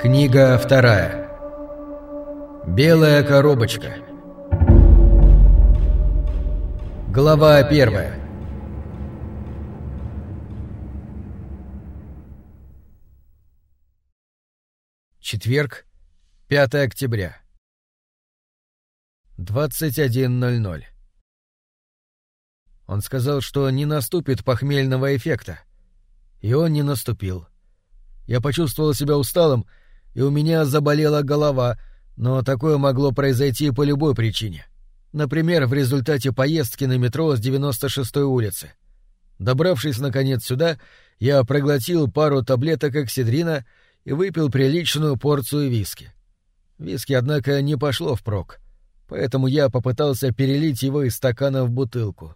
Книга вторая. Белая коробочка. Глава первая. Четверг, 5 октября. 21.00. Он сказал, что не наступит похмельного эффекта. И он не наступил. Я почувствовал себя усталым, и у меня заболела голова, но такое могло произойти по любой причине. Например, в результате поездки на метро с 96-й улицы. Добравшись, наконец, сюда, я проглотил пару таблеток эксидрина и выпил приличную порцию виски. Виски, однако, не пошло впрок, поэтому я попытался перелить его из стакана в бутылку.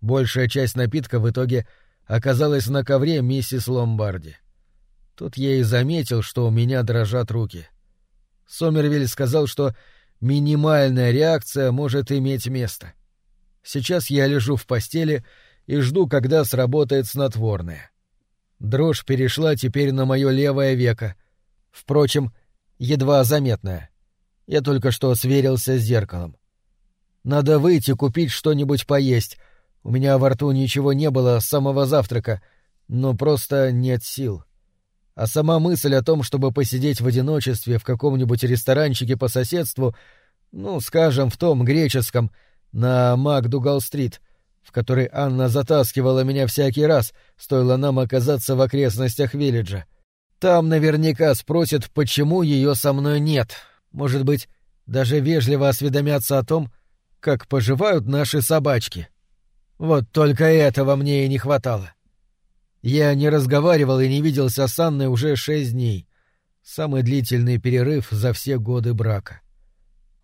Большая часть напитка в итоге оказалась на ковре миссис Ломбарди. Тут я и заметил, что у меня дрожат руки. Сомервиль сказал, что минимальная реакция может иметь место. Сейчас я лежу в постели и жду, когда сработает снотворное. Дрожь перешла теперь на мое левое веко. Впрочем, едва заметная. Я только что сверился с зеркалом. Надо выйти купить что-нибудь поесть. У меня во рту ничего не было с самого завтрака, но просто нет сил. — а сама мысль о том, чтобы посидеть в одиночестве в каком-нибудь ресторанчике по соседству, ну, скажем, в том греческом, на Макдугал-стрит, в который Анна затаскивала меня всякий раз, стоило нам оказаться в окрестностях Виллиджа. Там наверняка спросят, почему ее со мной нет. Может быть, даже вежливо осведомятся о том, как поживают наши собачки. Вот только этого мне и не хватало. — я не разговаривал и не виделся с Анной уже шесть дней. Самый длительный перерыв за все годы брака.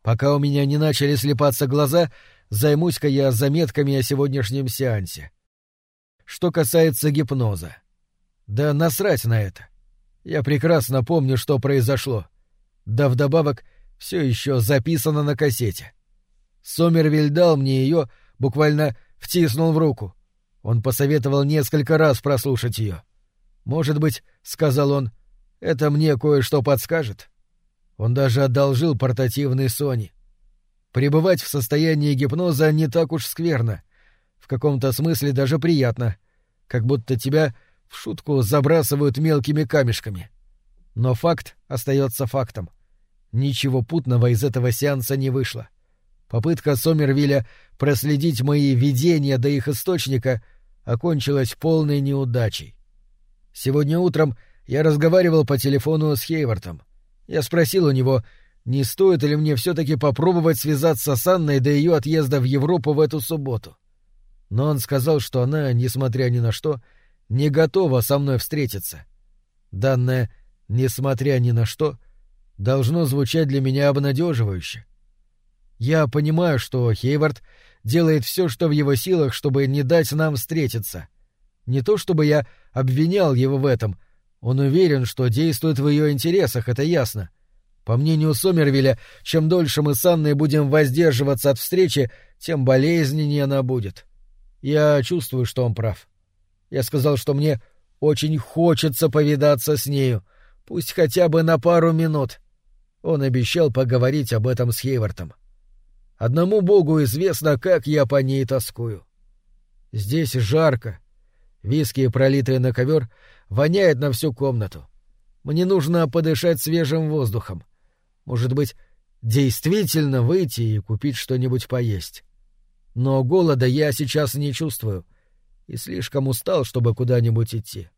Пока у меня не начали слепаться глаза, займусь-ка я заметками о сегодняшнем сеансе. Что касается гипноза. Да насрать на это. Я прекрасно помню, что произошло. Да вдобавок все еще записано на кассете. Сомервиль дал мне ее, буквально втиснул в руку. Он посоветовал несколько раз прослушать ее. «Может быть, — сказал он, — это мне кое-что подскажет?» Он даже одолжил портативный Сони. Пребывать в состоянии гипноза не так уж скверно. В каком-то смысле даже приятно. Как будто тебя в шутку забрасывают мелкими камешками. Но факт остается фактом. Ничего путного из этого сеанса не вышло. Попытка Сомервилля проследить мои видения до их источника окончилась полной неудачей. Сегодня утром я разговаривал по телефону с Хейвартом. Я спросил у него, не стоит ли мне все-таки попробовать связаться с Анной до ее отъезда в Европу в эту субботу. Но он сказал, что она, несмотря ни на что, не готова со мной встретиться. Данное «несмотря ни на что» должно звучать для меня обнадеживающе. Я понимаю, что Хейвард делает все, что в его силах, чтобы не дать нам встретиться. Не то чтобы я обвинял его в этом. Он уверен, что действует в ее интересах, это ясно. По мнению Сомервилля, чем дольше мы с Анной будем воздерживаться от встречи, тем болезненнее она будет. Я чувствую, что он прав. Я сказал, что мне очень хочется повидаться с нею, пусть хотя бы на пару минут. Он обещал поговорить об этом с Хейвартом. Одному Богу известно, как я по ней тоскую. Здесь жарко. Виски, пролитые на ковер, воняет на всю комнату. Мне нужно подышать свежим воздухом. Может быть, действительно выйти и купить что-нибудь поесть. Но голода я сейчас не чувствую и слишком устал, чтобы куда-нибудь идти.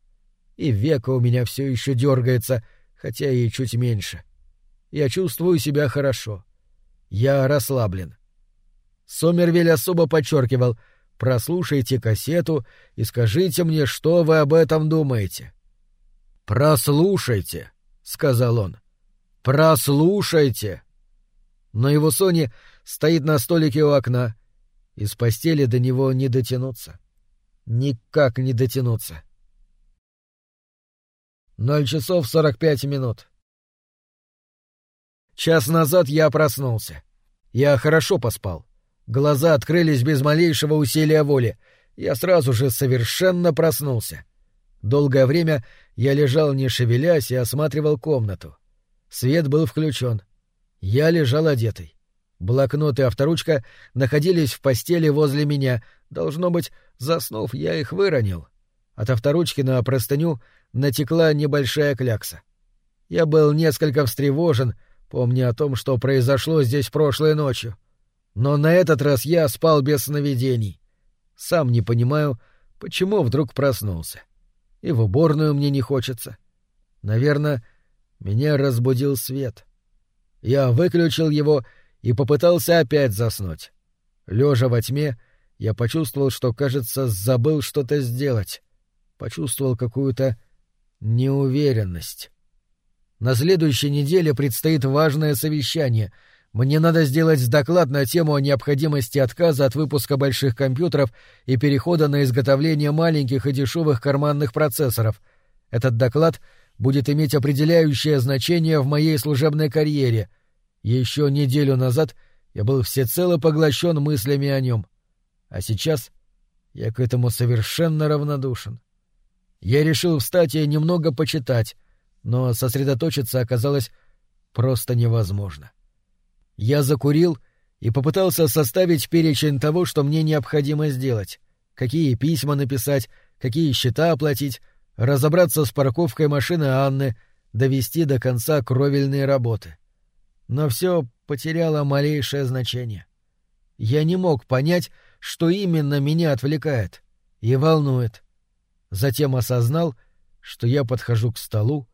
И века у меня все еще дергается, хотя и чуть меньше. Я чувствую себя хорошо. — я расслаблен. Сомервиль особо подчеркивал «Прослушайте кассету и скажите мне, что вы об этом думаете». «Прослушайте», — сказал он. «Прослушайте». Но его Сони стоит на столике у окна. Из постели до него не дотянуться. Никак не дотянуться. Ноль часов сорок пять минут. Час назад я проснулся. Я хорошо поспал. Глаза открылись без малейшего усилия воли. Я сразу же совершенно проснулся. Долгое время я лежал не шевелясь и осматривал комнату. Свет был включен. Я лежал одетый. Блокнот и авторучка находились в постели возле меня. Должно быть, заснув, я их выронил. От авторучки на простыню натекла небольшая клякса. Я был несколько встревожен, помня о том, что произошло здесь прошлой ночью. Но на этот раз я спал без сновидений. Сам не понимаю, почему вдруг проснулся. И в уборную мне не хочется. Наверное, меня разбудил свет. Я выключил его и попытался опять заснуть. Лежа во тьме, я почувствовал, что, кажется, забыл что-то сделать. Почувствовал какую-то неуверенность. На следующей неделе предстоит важное совещание. Мне надо сделать доклад на тему о необходимости отказа от выпуска больших компьютеров и перехода на изготовление маленьких и дешевых карманных процессоров. Этот доклад будет иметь определяющее значение в моей служебной карьере. Еще неделю назад я был всецело поглощен мыслями о нем. А сейчас я к этому совершенно равнодушен. Я решил встать и немного почитать, но сосредоточиться оказалось просто невозможно. Я закурил и попытался составить перечень того, что мне необходимо сделать. Какие письма написать, какие счета оплатить, разобраться с парковкой машины Анны, довести до конца кровельные работы. Но все потеряло малейшее значение. Я не мог понять, что именно меня отвлекает и волнует. Затем осознал, что я подхожу к столу,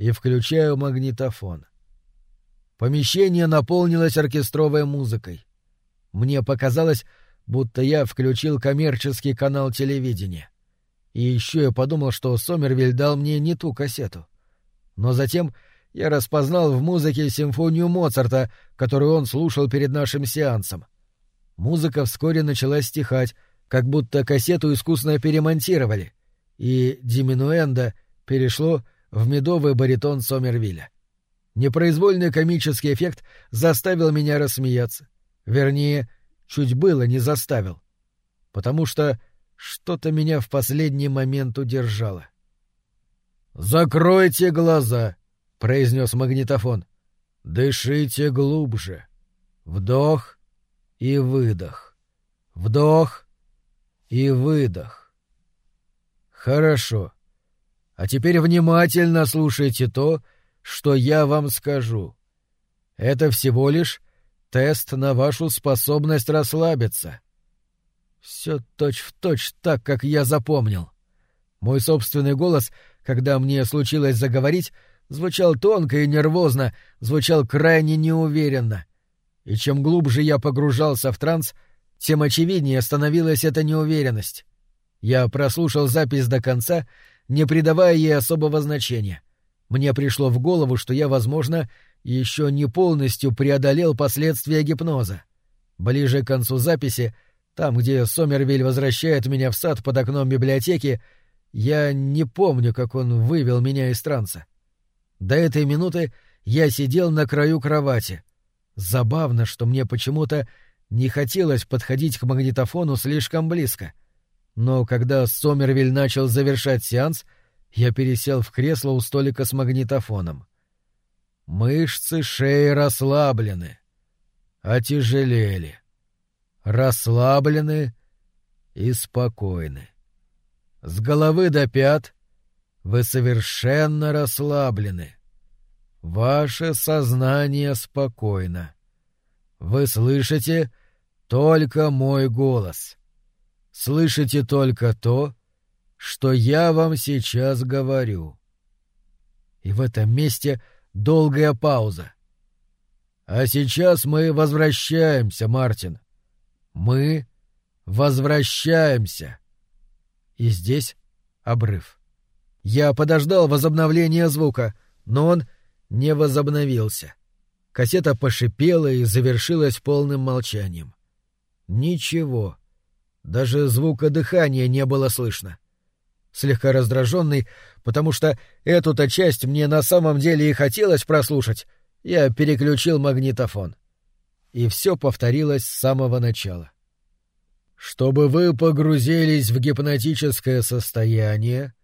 и включаю магнитофон. Помещение наполнилось оркестровой музыкой. Мне показалось, будто я включил коммерческий канал телевидения. И еще я подумал, что Сомервиль дал мне не ту кассету. Но затем я распознал в музыке симфонию Моцарта, которую он слушал перед нашим сеансом. Музыка вскоре начала стихать, как будто кассету искусно перемонтировали, и диминуэнда перешло в медовый баритон Сомервилля. Непроизвольный комический эффект заставил меня рассмеяться. Вернее, чуть было не заставил. Потому что что-то меня в последний момент удержало. «Закройте глаза», — произнес магнитофон. «Дышите глубже. Вдох и выдох. Вдох и выдох. Хорошо. А теперь внимательно слушайте то, что я вам скажу. Это всего лишь тест на вашу способность расслабиться. Все точь-в-точь так, как я запомнил. Мой собственный голос, когда мне случилось заговорить, звучал тонко и нервозно, звучал крайне неуверенно. И чем глубже я погружался в транс, тем очевиднее становилась эта неуверенность. Я прослушал запись до конца не придавая ей особого значения. Мне пришло в голову, что я, возможно, еще не полностью преодолел последствия гипноза. Ближе к концу записи, там, где Сомервиль возвращает меня в сад под окном библиотеки, я не помню, как он вывел меня из транса. До этой минуты я сидел на краю кровати. Забавно, что мне почему-то не хотелось подходить к магнитофону слишком близко. Но когда Сомервиль начал завершать сеанс, я пересел в кресло у столика с магнитофоном. Мышцы шеи расслаблены, отяжелели, расслаблены и спокойны. С головы до пят вы совершенно расслаблены. Ваше сознание спокойно. Вы слышите только мой голос слышите только то, что я вам сейчас говорю. И в этом месте долгая пауза. А сейчас мы возвращаемся, Мартин. Мы возвращаемся. И здесь обрыв. Я подождал возобновления звука, но он не возобновился. Кассета пошипела и завершилась полным молчанием. Ничего. Даже звука дыхания не было слышно. Слегка раздраженный, потому что эту-то часть мне на самом деле и хотелось прослушать, я переключил магнитофон. И все повторилось с самого начала. Чтобы вы погрузились в гипнотическое состояние,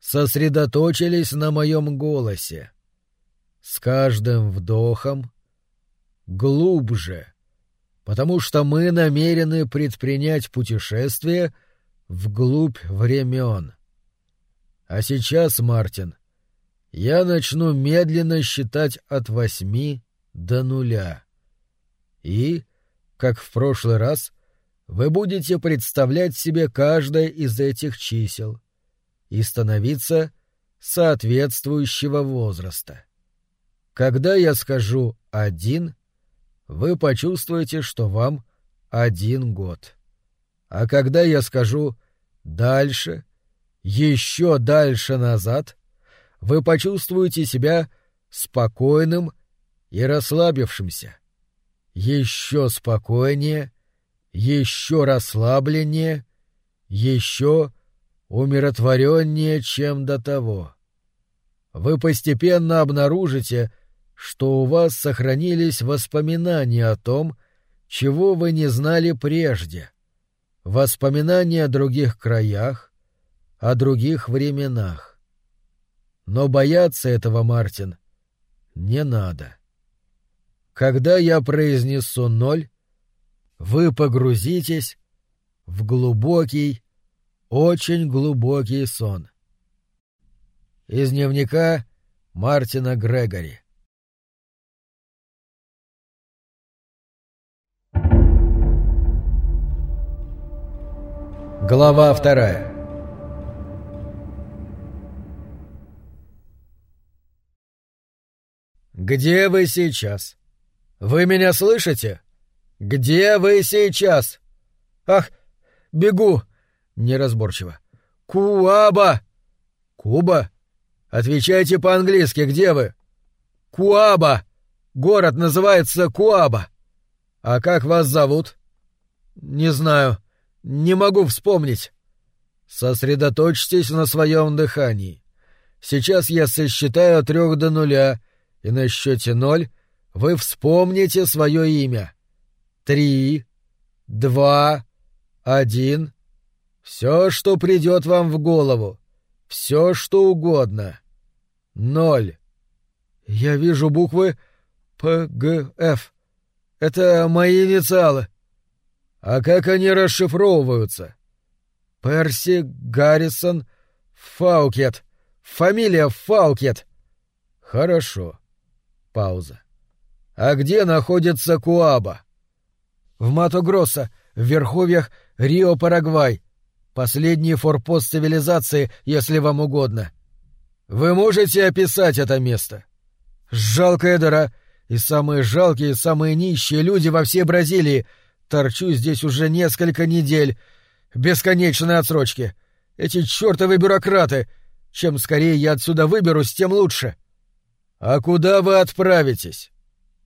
сосредоточились на моем голосе. С каждым вдохом глубже, потому что мы намерены предпринять путешествие вглубь времен. А сейчас, Мартин, я начну медленно считать от восьми до нуля. И, как в прошлый раз, вы будете представлять себе каждое из этих чисел и становиться соответствующего возраста. Когда я скажу «один», вы почувствуете, что вам один год. А когда я скажу «дальше», еще дальше назад, вы почувствуете себя спокойным и расслабившимся. Еще спокойнее, еще расслабленнее, еще умиротвореннее, чем до того. Вы постепенно обнаружите, что у вас сохранились воспоминания о том, чего вы не знали прежде, воспоминания о других краях, о других временах. Но бояться этого, Мартин, не надо. Когда я произнесу ноль, вы погрузитесь в глубокий, очень глубокий сон. Из дневника Мартина Грегори Глава вторая «Где вы сейчас? Вы меня слышите? Где вы сейчас? Ах, бегу!» Неразборчиво. «Куаба!» «Куба? Отвечайте по-английски, где вы?» «Куаба! Город называется Куаба!» «А как вас зовут?» «Не знаю. Не могу вспомнить». «Сосредоточьтесь на своем дыхании. Сейчас я сосчитаю от трех до нуля, и на счете ноль вы вспомните свое имя. Три, два, один. Все, что придет вам в голову. Все, что угодно. Ноль. Я вижу буквы П, Г, Ф. Это мои инициалы. А как они расшифровываются? Перси Гаррисон Фаукет. Фамилия Фаукет. Хорошо. Пауза. А где находится Куаба? В Мато-Гроссо, в верховьях Рио-Парагвай. Последний форпост цивилизации, если вам угодно. Вы можете описать это место? Жалкая дыра, и самые жалкие, самые нищие люди во всей Бразилии. Торчу здесь уже несколько недель. Бесконечные отсрочки. Эти чертовы бюрократы. Чем скорее я отсюда выберусь, тем лучше. А куда вы отправитесь?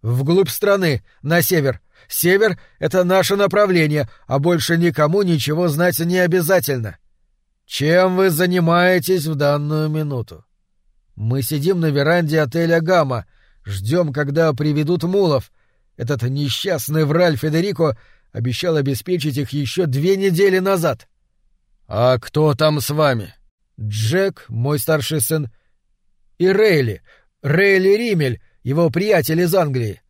Вглубь страны, на север. Север — это наше направление, а больше никому ничего знать не обязательно. Чем вы занимаетесь в данную минуту? Мы сидим на веранде отеля «Гамма», Ждем, когда приведут мулов. Этот несчастный враль Федерико обещал обеспечить их еще две недели назад. А кто там с вами? Джек, мой старший сын, и Рейли, Рейли Римель, его приятель из Англии.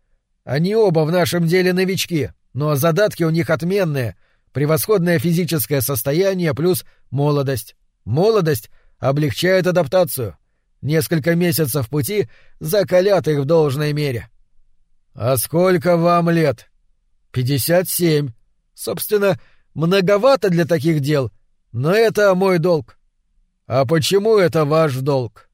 Они оба в нашем деле новички, но задатки у них отменные, превосходное физическое состояние плюс молодость. Молодость облегчает адаптацию. Несколько месяцев пути закалят их в должной мере. А сколько вам лет? Пятьдесят семь. Собственно, многовато для таких дел, но это мой долг. А почему это ваш долг?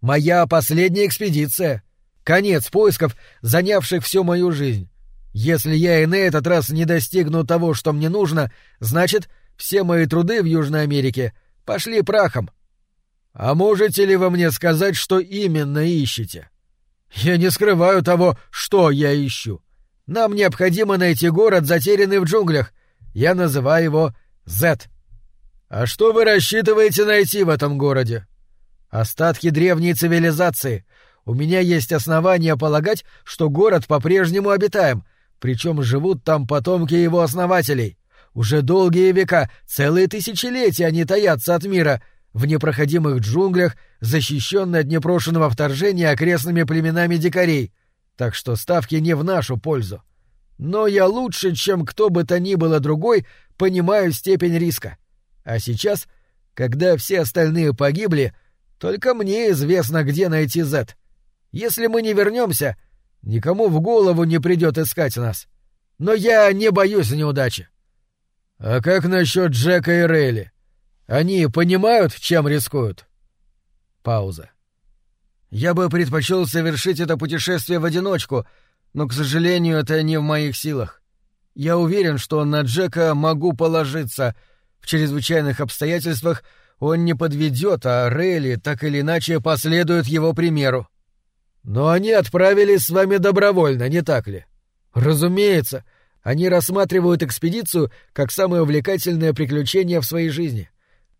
Моя последняя экспедиция. Конец поисков, занявших всю мою жизнь. Если я и на этот раз не достигну того, что мне нужно, значит, все мои труды в Южной Америке пошли прахом. «А можете ли вы мне сказать, что именно ищете?» «Я не скрываю того, что я ищу. Нам необходимо найти город, затерянный в джунглях. Я называю его Зет. А что вы рассчитываете найти в этом городе?» «Остатки древней цивилизации. У меня есть основания полагать, что город по-прежнему обитаем, причем живут там потомки его основателей. Уже долгие века, целые тысячелетия они таятся от мира — в непроходимых джунглях, защищенной от непрошенного вторжения окрестными племенами дикарей, так что ставки не в нашу пользу. Но я лучше, чем кто бы то ни было другой, понимаю степень риска. А сейчас, когда все остальные погибли, только мне известно, где найти Зет. Если мы не вернемся, никому в голову не придет искать нас. Но я не боюсь неудачи. А как насчет Джека и Рейли? Они понимают, чем рискуют? Пауза. Я бы предпочел совершить это путешествие в одиночку, но, к сожалению, это не в моих силах. Я уверен, что на Джека могу положиться. В чрезвычайных обстоятельствах он не подведет, а Рейли так или иначе последует его примеру. Но они отправились с вами добровольно, не так ли? Разумеется, они рассматривают экспедицию как самое увлекательное приключение в своей жизни.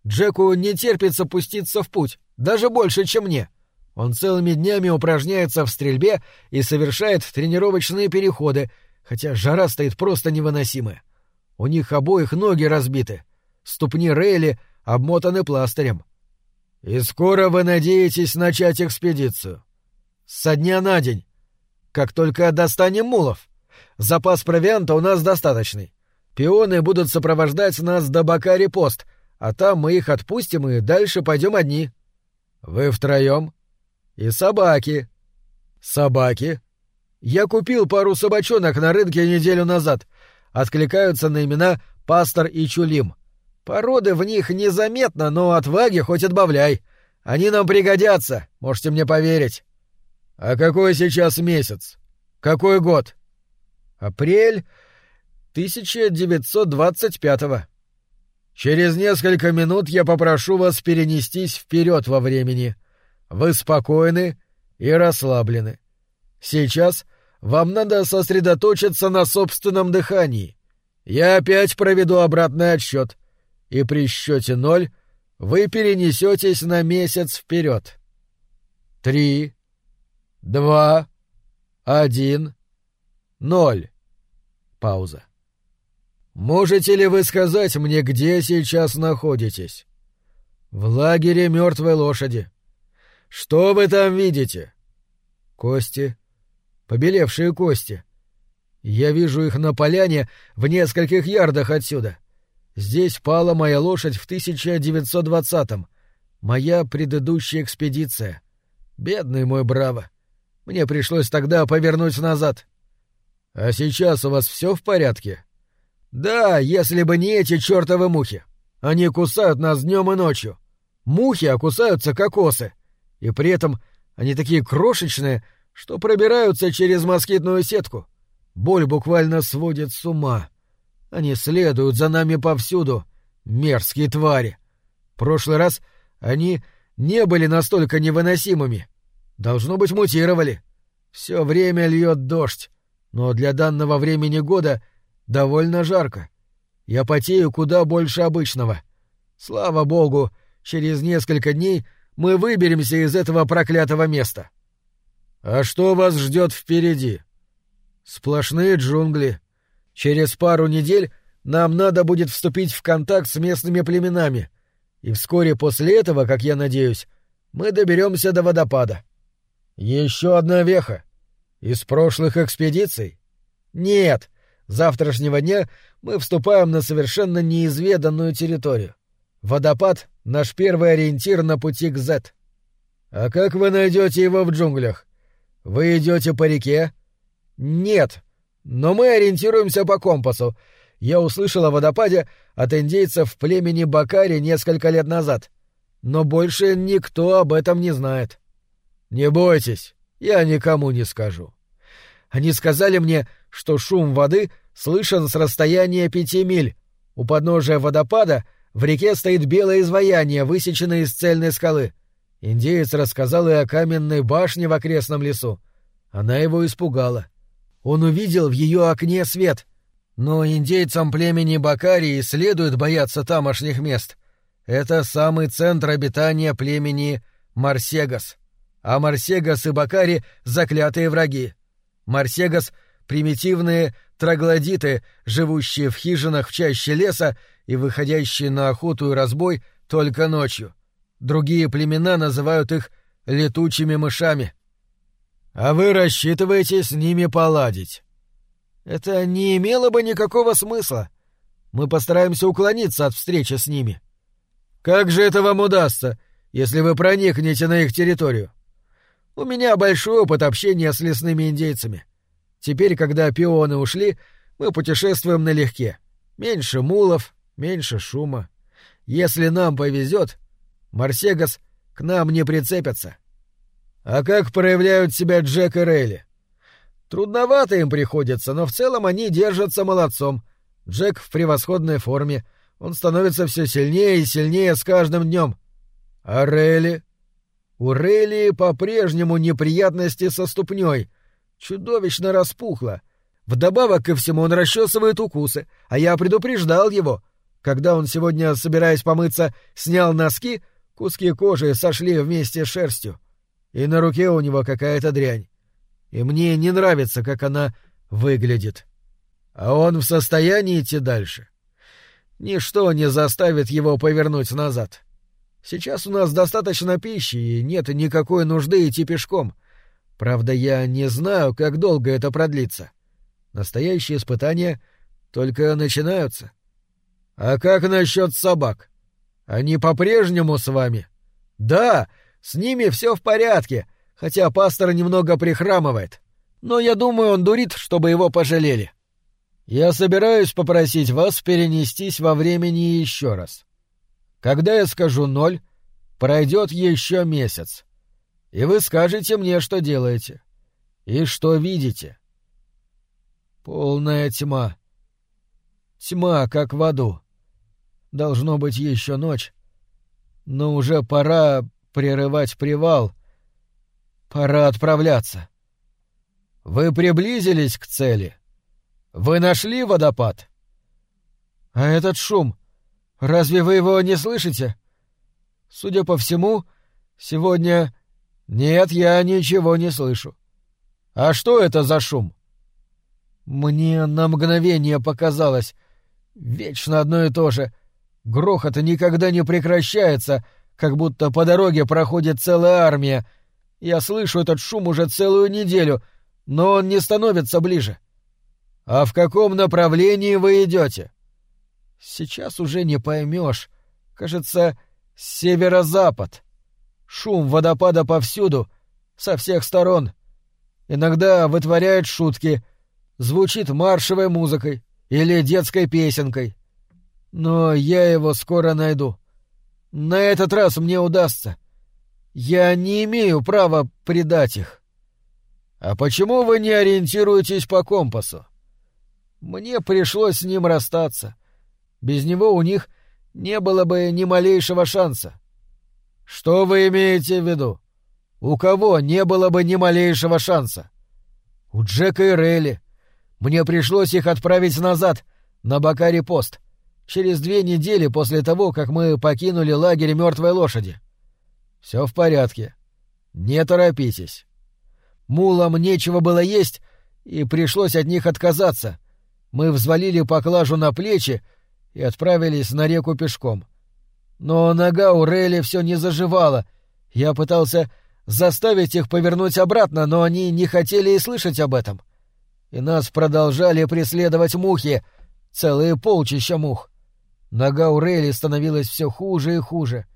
Джеку не терпится пуститься в путь, даже больше, чем мне. Он целыми днями упражняется в стрельбе и совершает тренировочные переходы, хотя жара стоит просто невыносимая. У них обоих ноги разбиты, ступни Рейли обмотаны пластырем. И скоро вы надеетесь начать экспедицию? Со дня на день. Как только достанем мулов. Запас провианта у нас достаточный. Пионы будут сопровождать нас до Бакари-пост, а там мы их отпустим и дальше пойдем одни. Вы втроем? И собаки. Собаки? Я купил пару собачонок на рынке неделю назад. Откликаются на имена Пастор и Чулим. Породы в них незаметно, но отваги хоть отбавляй. Они нам пригодятся, можете мне поверить. А какой сейчас месяц? Какой год? Апрель 1925-го. Через несколько минут я попрошу вас перенестись вперед во времени. Вы спокойны и расслаблены. Сейчас вам надо сосредоточиться на собственном дыхании. Я опять проведу обратный отсчет, и при счете ноль вы перенесетесь на месяц вперед. Три, два, один, ноль. Пауза. Можете ли вы сказать мне, где сейчас находитесь? В лагере мертвой лошади. Что вы там видите? Кости. Побелевшие кости. Я вижу их на поляне в нескольких ярдах отсюда. Здесь пала моя лошадь в 1920-м. Моя предыдущая экспедиция. Бедный мой браво. Мне пришлось тогда повернуть назад. А сейчас у вас все в порядке? Да, если бы не эти чертовы мухи. Они кусают нас днем и ночью. Мухи окусаются кокосы. И при этом они такие крошечные, что пробираются через москитную сетку. Боль буквально сводит с ума. Они следуют за нами повсюду, мерзкие твари. Прошлый раз они не были настолько невыносимыми. Должно быть, мутировали. Все время льет дождь, но для данного времени года довольно жарко. Я потею куда больше обычного. Слава богу, через несколько дней мы выберемся из этого проклятого места. А что вас ждет впереди? Сплошные джунгли. Через пару недель нам надо будет вступить в контакт с местными племенами, и вскоре после этого, как я надеюсь, мы доберемся до водопада. Еще одна веха. Из прошлых экспедиций? Нет. Завтрашнего дня мы вступаем на совершенно неизведанную территорию. Водопад — наш первый ориентир на пути к Зет. А как вы найдете его в джунглях? Вы идете по реке? Нет, но мы ориентируемся по компасу. Я услышал о водопаде от индейцев племени Бакари несколько лет назад. Но больше никто об этом не знает. Не бойтесь, я никому не скажу. Они сказали мне, что шум воды слышен с расстояния пяти миль. У подножия водопада — в реке стоит белое изваяние, высеченное из цельной скалы. Индеец рассказал и о каменной башне в окрестном лесу. Она его испугала. Он увидел в ее окне свет. Но индейцам племени Бакарии следует бояться тамошних мест. Это самый центр обитания племени Марсегас. А Марсегас и Бакари — заклятые враги. Марсегас — примитивные троглодиты, живущие в хижинах в чаще леса и выходящие на охоту и разбой только ночью. Другие племена называют их летучими мышами. А вы рассчитываете с ними поладить? Это не имело бы никакого смысла. Мы постараемся уклониться от встречи с ними. Как же это вам удастся, если вы проникнете на их территорию? У меня большой опыт общения с лесными индейцами. Теперь, когда пионы ушли, мы путешествуем налегке. Меньше мулов, меньше шума. Если нам повезет, Марсегас к нам не прицепятся. А как проявляют себя Джек и Рейли? Трудновато им приходится, но в целом они держатся молодцом. Джек в превосходной форме. Он становится все сильнее и сильнее с каждым днем. А Рейли? У Рейли по-прежнему неприятности со ступней. Чудовищно распухло. Вдобавок ко всему он расчесывает укусы, а я предупреждал его. Когда он сегодня, собираясь помыться, снял носки, куски кожи сошли вместе с шерстью. И на руке у него какая-то дрянь. И мне не нравится, как она выглядит. А он в состоянии идти дальше. Ничто не заставит его повернуть назад. Сейчас у нас достаточно пищи, и нет никакой нужды идти пешком. Правда, я не знаю, как долго это продлится. Настоящие испытания только начинаются. А как насчет собак? Они по-прежнему с вами? Да, с ними все в порядке, хотя пастор немного прихрамывает. Но я думаю, он дурит, чтобы его пожалели. Я собираюсь попросить вас перенестись во времени еще раз. Когда я скажу ноль, пройдет еще месяц. И вы скажете мне, что делаете. И что видите. Полная тьма. Тьма, как в аду. Должно быть еще ночь. Но уже пора прерывать привал. Пора отправляться. Вы приблизились к цели. Вы нашли водопад? А этот шум, разве вы его не слышите? Судя по всему, сегодня... Нет, я ничего не слышу. А что это за шум? Мне на мгновение показалось. Вечно одно и то же. Грохот никогда не прекращается, как будто по дороге проходит целая армия. Я слышу этот шум уже целую неделю, но он не становится ближе. А в каком направлении вы идете? Сейчас уже не поймешь. Кажется, северо-запад. Шум водопада повсюду, со всех сторон. Иногда вытворяет шутки — звучит маршевой музыкой или детской песенкой. Но я его скоро найду. На этот раз мне удастся. Я не имею права предать их. А почему вы не ориентируетесь по компасу? Мне пришлось с ним расстаться. Без него у них не было бы ни малейшего шанса. Что вы имеете в виду? У кого не было бы ни малейшего шанса? У Джека и Релли, мне пришлось их отправить назад, на Бакари-пост, через две недели после того, как мы покинули лагерь мертвой лошади. Все в порядке. Не торопитесь. Мулам нечего было есть, и пришлось от них отказаться. Мы взвалили поклажу на плечи и отправились на реку пешком. Но нога у Рейли все не заживала. Я пытался заставить их повернуть обратно, но они не хотели и слышать об этом. — и нас продолжали преследовать мухи, целые полчища мух. Нога у Рейли становилась все хуже и хуже.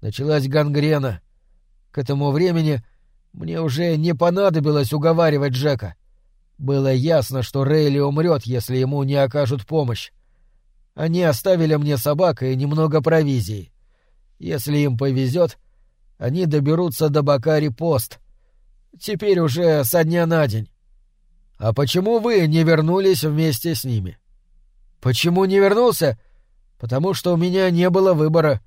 Началась гангрена. К этому времени мне уже не понадобилось уговаривать Джека. Было ясно, что Рейли умрет, если ему не окажут помощь. Они оставили мне собак и немного провизии. Если им повезет, они доберутся до Бакари-пост. Теперь уже со дня на день. А почему вы не вернулись вместе с ними? Почему не вернулся? Потому что у меня не было выбора.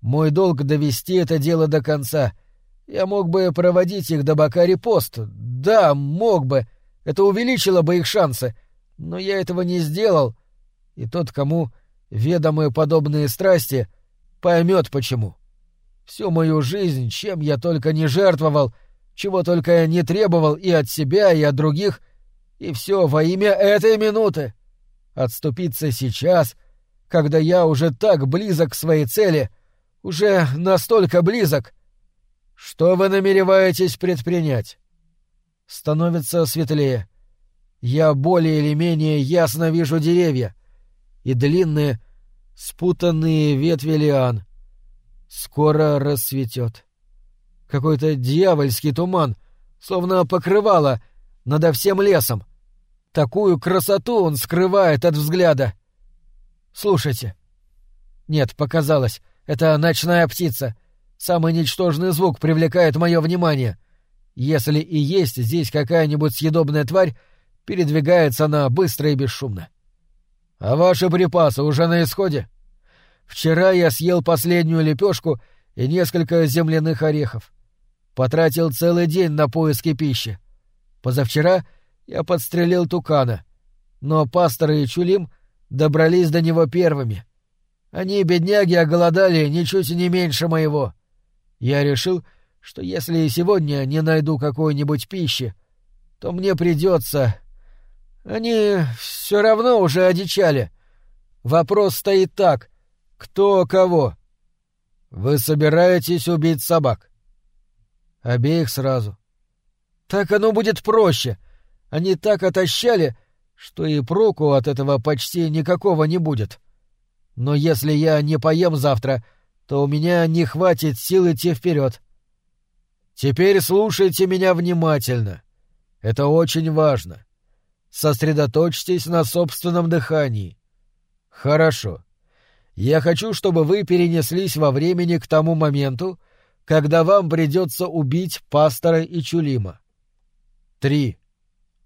Мой долг довести это дело до конца. Я мог бы проводить их до Бакари-пост. Да, мог бы. Это увеличило бы их шансы. Но я этого не сделал. И тот, кому ведомы подобные страсти, поймет почему. Всю мою жизнь, чем я только не жертвовал, чего только я не требовал и от себя, и от других — и все во имя этой минуты. Отступиться сейчас, когда я уже так близок к своей цели, уже настолько близок. Что вы намереваетесь предпринять? Становится светлее. Я более или менее ясно вижу деревья и длинные, спутанные ветви лиан. Скоро рассветет. Какой-то дьявольский туман, словно покрывало надо всем лесом. Такую красоту он скрывает от взгляда. Слушайте. Нет, показалось, это ночная птица. Самый ничтожный звук привлекает мое внимание. Если и есть здесь какая-нибудь съедобная тварь, передвигается она быстро и бесшумно. А ваши припасы уже на исходе? Вчера я съел последнюю лепешку и несколько земляных орехов. Потратил целый день на поиски пищи. Позавчера я подстрелил тукана, но пастор и Чулим добрались до него первыми. Они, бедняги, оголодали ничуть не меньше моего. Я решил, что если и сегодня не найду какой-нибудь пищи, то мне придется... Они все равно уже одичали. Вопрос стоит так. Кто кого? Вы собираетесь убить собак? Обеих сразу. Так оно будет проще. Они так отощали, что и проку от этого почти никакого не будет. Но если я не поем завтра, то у меня не хватит сил идти вперед. Теперь слушайте меня внимательно. Это очень важно. Сосредоточьтесь на собственном дыхании. Хорошо. Я хочу, чтобы вы перенеслись во времени к тому моменту, когда вам придется убить пастора и Чулима. Три.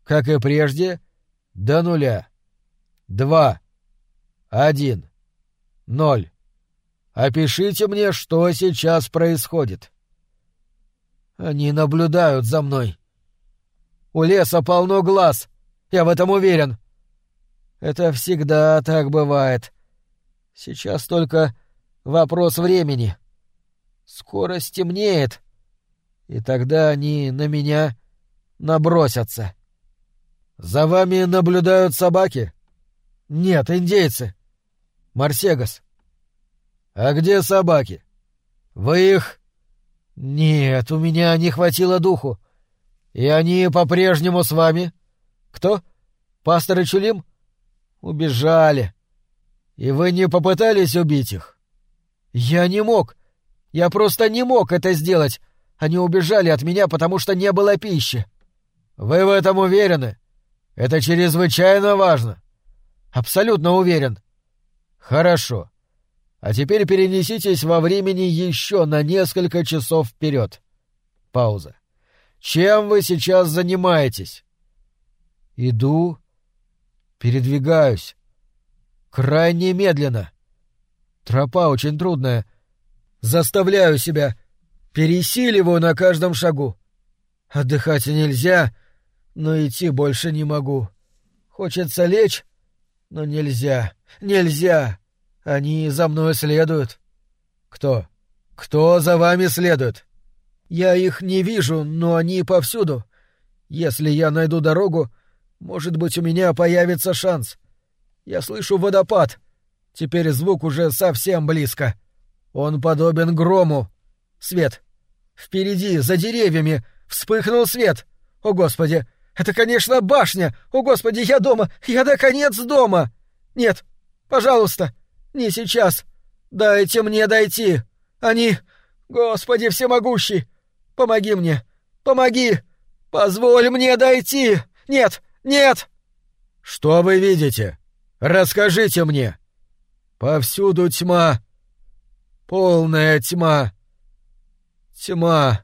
Как и прежде, до нуля. Два. Один. Ноль. Опишите мне, что сейчас происходит. Они наблюдают за мной. У леса полно глаз. Я в этом уверен. Это всегда так бывает. Сейчас только вопрос времени. Скоро стемнеет, и тогда они на меня набросятся. За вами наблюдают собаки? Нет, индейцы. Марсегас. А где собаки? Вы их... Нет, у меня не хватило духу. И они по-прежнему с вами? Кто? Пастор и Чулим? Убежали. И вы не попытались убить их? Я не мог. Я просто не мог это сделать. Они убежали от меня, потому что не было пищи. Вы в этом уверены? Это чрезвычайно важно. Абсолютно уверен. Хорошо. А теперь перенеситесь во времени еще на несколько часов вперед. Пауза. Чем вы сейчас занимаетесь? Иду, передвигаюсь. Крайне медленно. Тропа очень трудная. Заставляю себя, пересиливаю на каждом шагу. Отдыхать нельзя, но идти больше не могу. Хочется лечь, но нельзя, нельзя. Они за мной следуют. Кто? Кто за вами следует? Я их не вижу, но они повсюду. Если я найду дорогу, может быть, у меня появится шанс. Я слышу водопад. Теперь звук уже совсем близко. Он подобен грому. Свет. Впереди, за деревьями, вспыхнул свет. О, Господи! Это, конечно, башня! О, Господи, я дома! Я, наконец, дома! Нет, пожалуйста, не сейчас. Дайте мне дойти. Они... Господи всемогущий! Помоги мне! Помоги! Позволь мне дойти! Нет! Нет!» «Что вы видите? Расскажите мне!» «Повсюду тьма. Полная тьма. Тьма».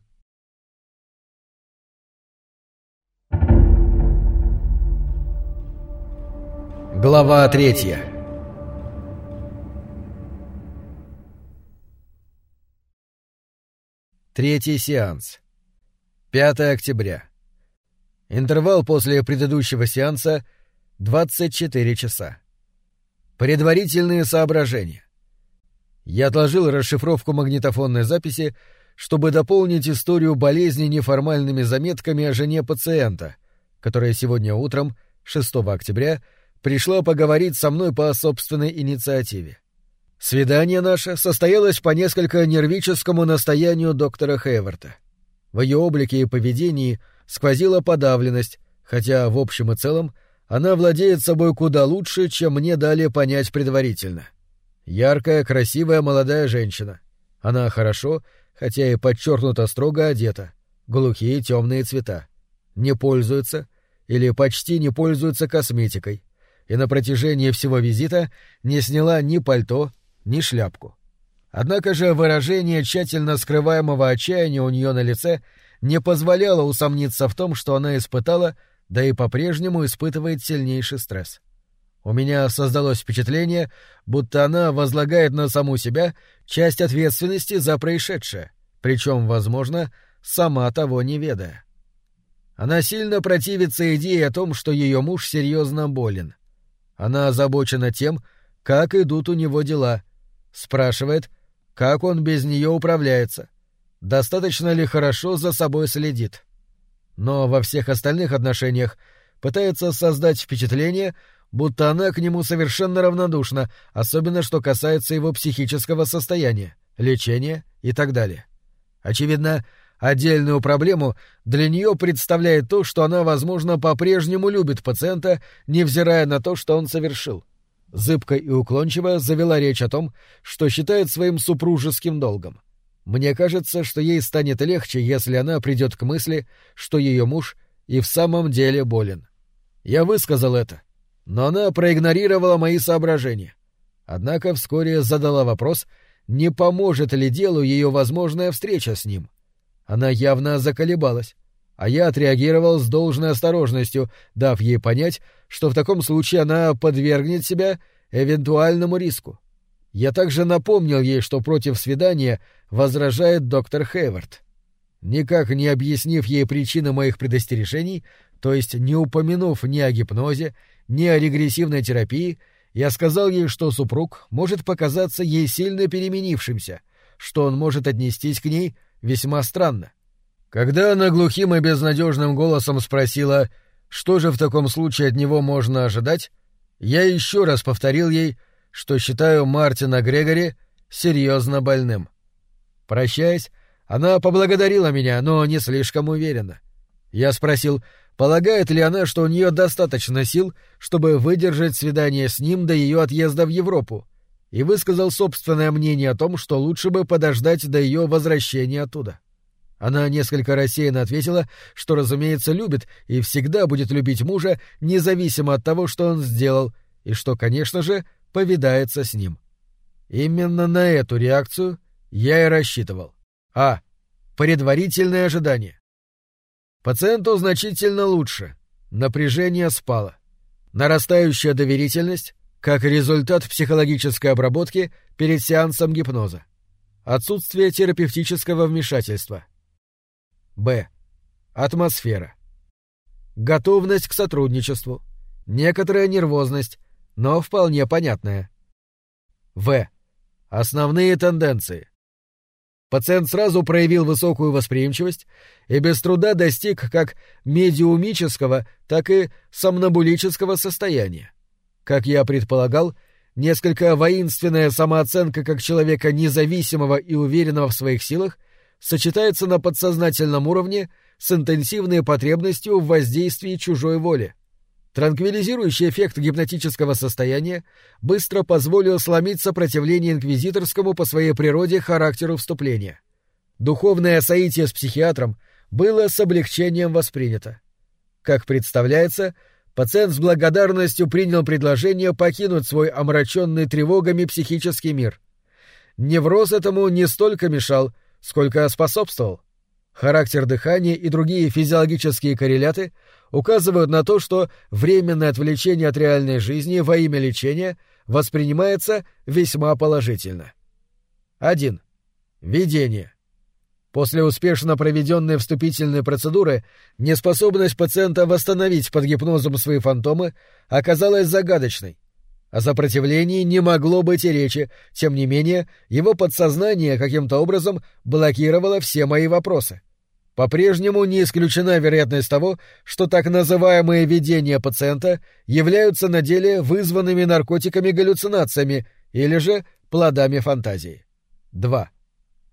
Глава третья Третий сеанс. 5 октября. Интервал после предыдущего сеанса — 24 часа. Предварительные соображения. Я отложил расшифровку магнитофонной записи, чтобы дополнить историю болезни неформальными заметками о жене пациента, которая сегодня утром, 6 октября, пришла поговорить со мной по собственной инициативе. Свидание наше состоялось по несколько нервическому настоянию доктора Хейварта. В ее облике и поведении сквозила подавленность, хотя в общем и целом она владеет собой куда лучше, чем мне дали понять предварительно. Яркая, красивая молодая женщина. Она хорошо, хотя и подчеркнуто строго одета, глухие темные цвета. Не пользуется или почти не пользуется косметикой, и на протяжении всего визита не сняла ни пальто, ни шляпку. Однако же выражение тщательно скрываемого отчаяния у нее на лице не позволяло усомниться в том, что она испытала, да и по-прежнему испытывает сильнейший стресс. У меня создалось впечатление, будто она возлагает на саму себя часть ответственности за происшедшее, причем, возможно, сама того не ведая. Она сильно противится идее о том, что ее муж серьезно болен. Она озабочена тем, как идут у него дела — Спрашивает, как он без нее управляется, достаточно ли хорошо за собой следит. Но во всех остальных отношениях пытается создать впечатление, будто она к нему совершенно равнодушна, особенно что касается его психического состояния, лечения и так далее. Очевидно, отдельную проблему для нее представляет то, что она, возможно, по-прежнему любит пациента, невзирая на то, что он совершил зыбко и уклончиво завела речь о том, что считает своим супружеским долгом. Мне кажется, что ей станет легче, если она придет к мысли, что ее муж и в самом деле болен. Я высказал это, но она проигнорировала мои соображения. Однако вскоре задала вопрос, не поможет ли делу ее возможная встреча с ним. Она явно заколебалась а я отреагировал с должной осторожностью, дав ей понять, что в таком случае она подвергнет себя эвентуальному риску. Я также напомнил ей, что против свидания возражает доктор Хейвард. Никак не объяснив ей причины моих предостережений, то есть не упомянув ни о гипнозе, ни о регрессивной терапии, я сказал ей, что супруг может показаться ей сильно переменившимся, что он может отнестись к ней весьма странно. Когда она глухим и безнадежным голосом спросила, что же в таком случае от него можно ожидать, я еще раз повторил ей, что считаю Мартина Грегори серьезно больным. Прощаясь, она поблагодарила меня, но не слишком уверенно. Я спросил, полагает ли она, что у нее достаточно сил, чтобы выдержать свидание с ним до ее отъезда в Европу, и высказал собственное мнение о том, что лучше бы подождать до ее возвращения оттуда. Она несколько рассеянно ответила, что, разумеется, любит и всегда будет любить мужа, независимо от того, что он сделал, и что, конечно же, повидается с ним. Именно на эту реакцию я и рассчитывал. А. Предварительное ожидание. Пациенту значительно лучше. Напряжение спало. Нарастающая доверительность как результат психологической обработки перед сеансом гипноза. Отсутствие терапевтического вмешательства. Б. Атмосфера. Готовность к сотрудничеству. Некоторая нервозность, но вполне понятная. В. Основные тенденции. Пациент сразу проявил высокую восприимчивость и без труда достиг как медиумического, так и сомнобулического состояния. Как я предполагал, несколько воинственная самооценка как человека независимого и уверенного в своих силах — сочетается на подсознательном уровне с интенсивной потребностью в воздействии чужой воли. Транквилизирующий эффект гипнотического состояния быстро позволил сломить сопротивление инквизиторскому по своей природе характеру вступления. Духовное соитие с психиатром было с облегчением воспринято. Как представляется, пациент с благодарностью принял предложение покинуть свой омраченный тревогами психический мир. Невроз этому не столько мешал, сколько способствовал. Характер дыхания и другие физиологические корреляты указывают на то, что временное отвлечение от реальной жизни во имя лечения воспринимается весьма положительно. 1. Видение. После успешно проведенной вступительной процедуры неспособность пациента восстановить под гипнозом свои фантомы оказалась загадочной, о сопротивлении не могло быть и речи, тем не менее, его подсознание каким-то образом блокировало все мои вопросы. По-прежнему не исключена вероятность того, что так называемые видения пациента являются на деле вызванными наркотиками галлюцинациями или же плодами фантазии. 2.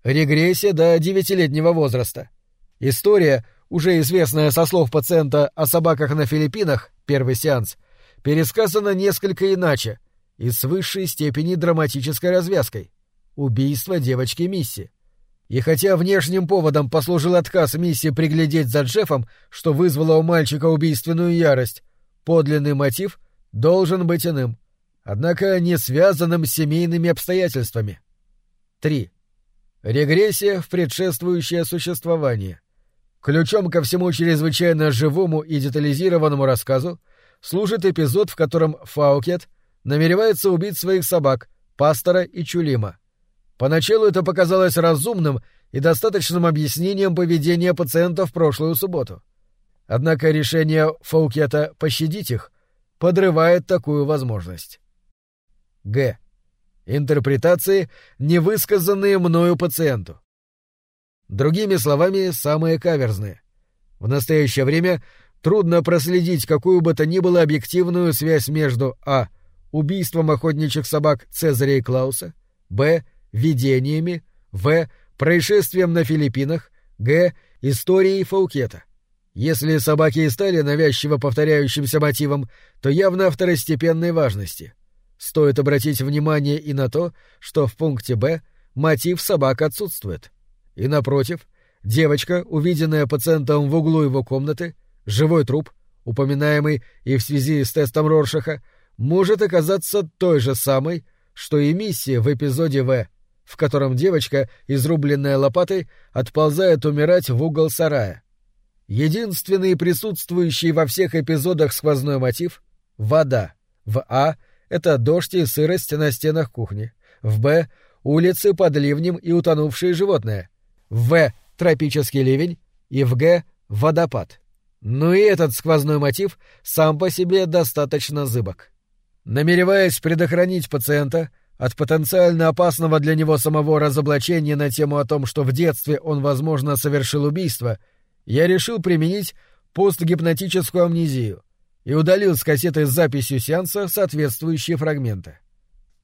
Регрессия до девятилетнего возраста. История, уже известная со слов пациента о собаках на Филиппинах, первый сеанс, пересказана несколько иначе и с высшей степени драматической развязкой. Убийство девочки Мисси. И хотя внешним поводом послужил отказ Мисси приглядеть за Джеффом, что вызвало у мальчика убийственную ярость, подлинный мотив должен быть иным, однако не связанным с семейными обстоятельствами. 3. Регрессия в предшествующее существование. Ключом ко всему чрезвычайно живому и детализированному рассказу служит эпизод, в котором Фаукет намеревается убить своих собак, пастора и Чулима. Поначалу это показалось разумным и достаточным объяснением поведения пациента в прошлую субботу. Однако решение Фаукета пощадить их подрывает такую возможность. Г. Интерпретации, невысказанные мною пациенту. Другими словами, самые каверзные. В настоящее время трудно проследить какую бы то ни было объективную связь между а. убийством охотничьих собак Цезаря и Клауса, б. видениями, в. происшествием на Филиппинах, г. историей Фаукета. Если собаки и стали навязчиво повторяющимся мотивом, то явно второстепенной важности. Стоит обратить внимание и на то, что в пункте «Б» мотив собак отсутствует. И напротив, девочка, увиденная пациентом в углу его комнаты, живой труп, упоминаемый и в связи с тестом Роршаха, может оказаться той же самой, что и миссия в эпизоде «В», в котором девочка, изрубленная лопатой, отползает умирать в угол сарая. Единственный присутствующий во всех эпизодах сквозной мотив — вода. В А — это дождь и сырость на стенах кухни. В Б — улицы под ливнем и утонувшие животные. В В — тропический ливень. И в Г — водопад. Ну и этот сквозной мотив сам по себе достаточно зыбок. Намереваясь предохранить пациента от потенциально опасного для него самого разоблачения на тему о том, что в детстве он, возможно, совершил убийство — я решил применить постгипнотическую амнезию и удалил с кассеты с записью сеанса соответствующие фрагменты.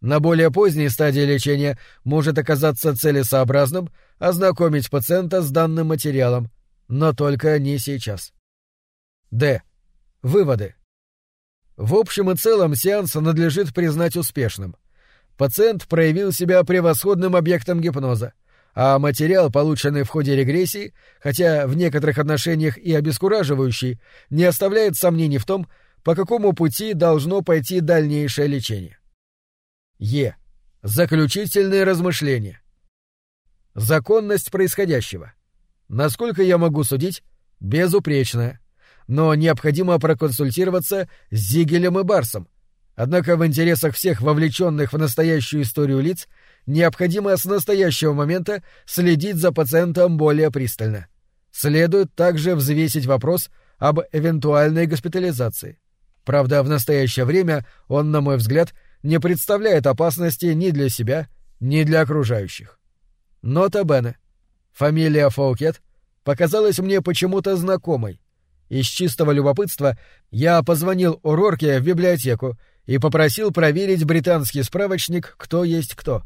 На более поздней стадии лечения может оказаться целесообразным ознакомить пациента с данным материалом, но только не сейчас. Д. Выводы. В общем и целом сеанс надлежит признать успешным. Пациент проявил себя превосходным объектом гипноза — а материал, полученный в ходе регрессии, хотя в некоторых отношениях и обескураживающий, не оставляет сомнений в том, по какому пути должно пойти дальнейшее лечение. Е. Заключительные размышления. Законность происходящего. Насколько я могу судить, безупречная. Но необходимо проконсультироваться с Зигелем и Барсом. Однако в интересах всех вовлеченных в настоящую историю лиц – необходимо с настоящего момента следить за пациентом более пристально. Следует также взвесить вопрос об эвентуальной госпитализации. Правда, в настоящее время он, на мой взгляд, не представляет опасности ни для себя, ни для окружающих. Нота Бене. Фамилия Фаукет показалась мне почему-то знакомой. Из чистого любопытства я позвонил Урорке в библиотеку и попросил проверить британский справочник «Кто есть кто».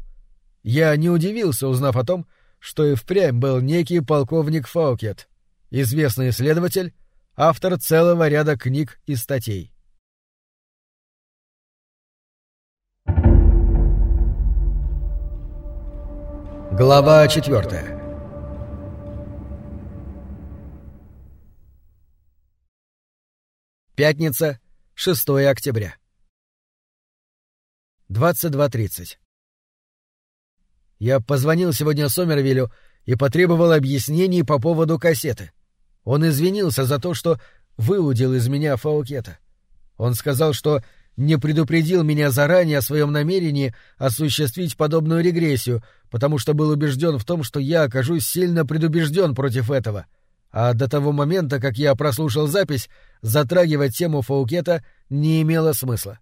Я не удивился, узнав о том, что и впрямь был некий полковник Фаукет, известный исследователь, автор целого ряда книг и статей. Глава четвертая. Пятница, 6 октября. 22.30. Я позвонил сегодня Сомервилю и потребовал объяснений по поводу кассеты. Он извинился за то, что выудил из меня Фаукета. Он сказал, что не предупредил меня заранее о своем намерении осуществить подобную регрессию, потому что был убежден в том, что я окажусь сильно предубежден против этого. А до того момента, как я прослушал запись, затрагивать тему Фаукета не имело смысла.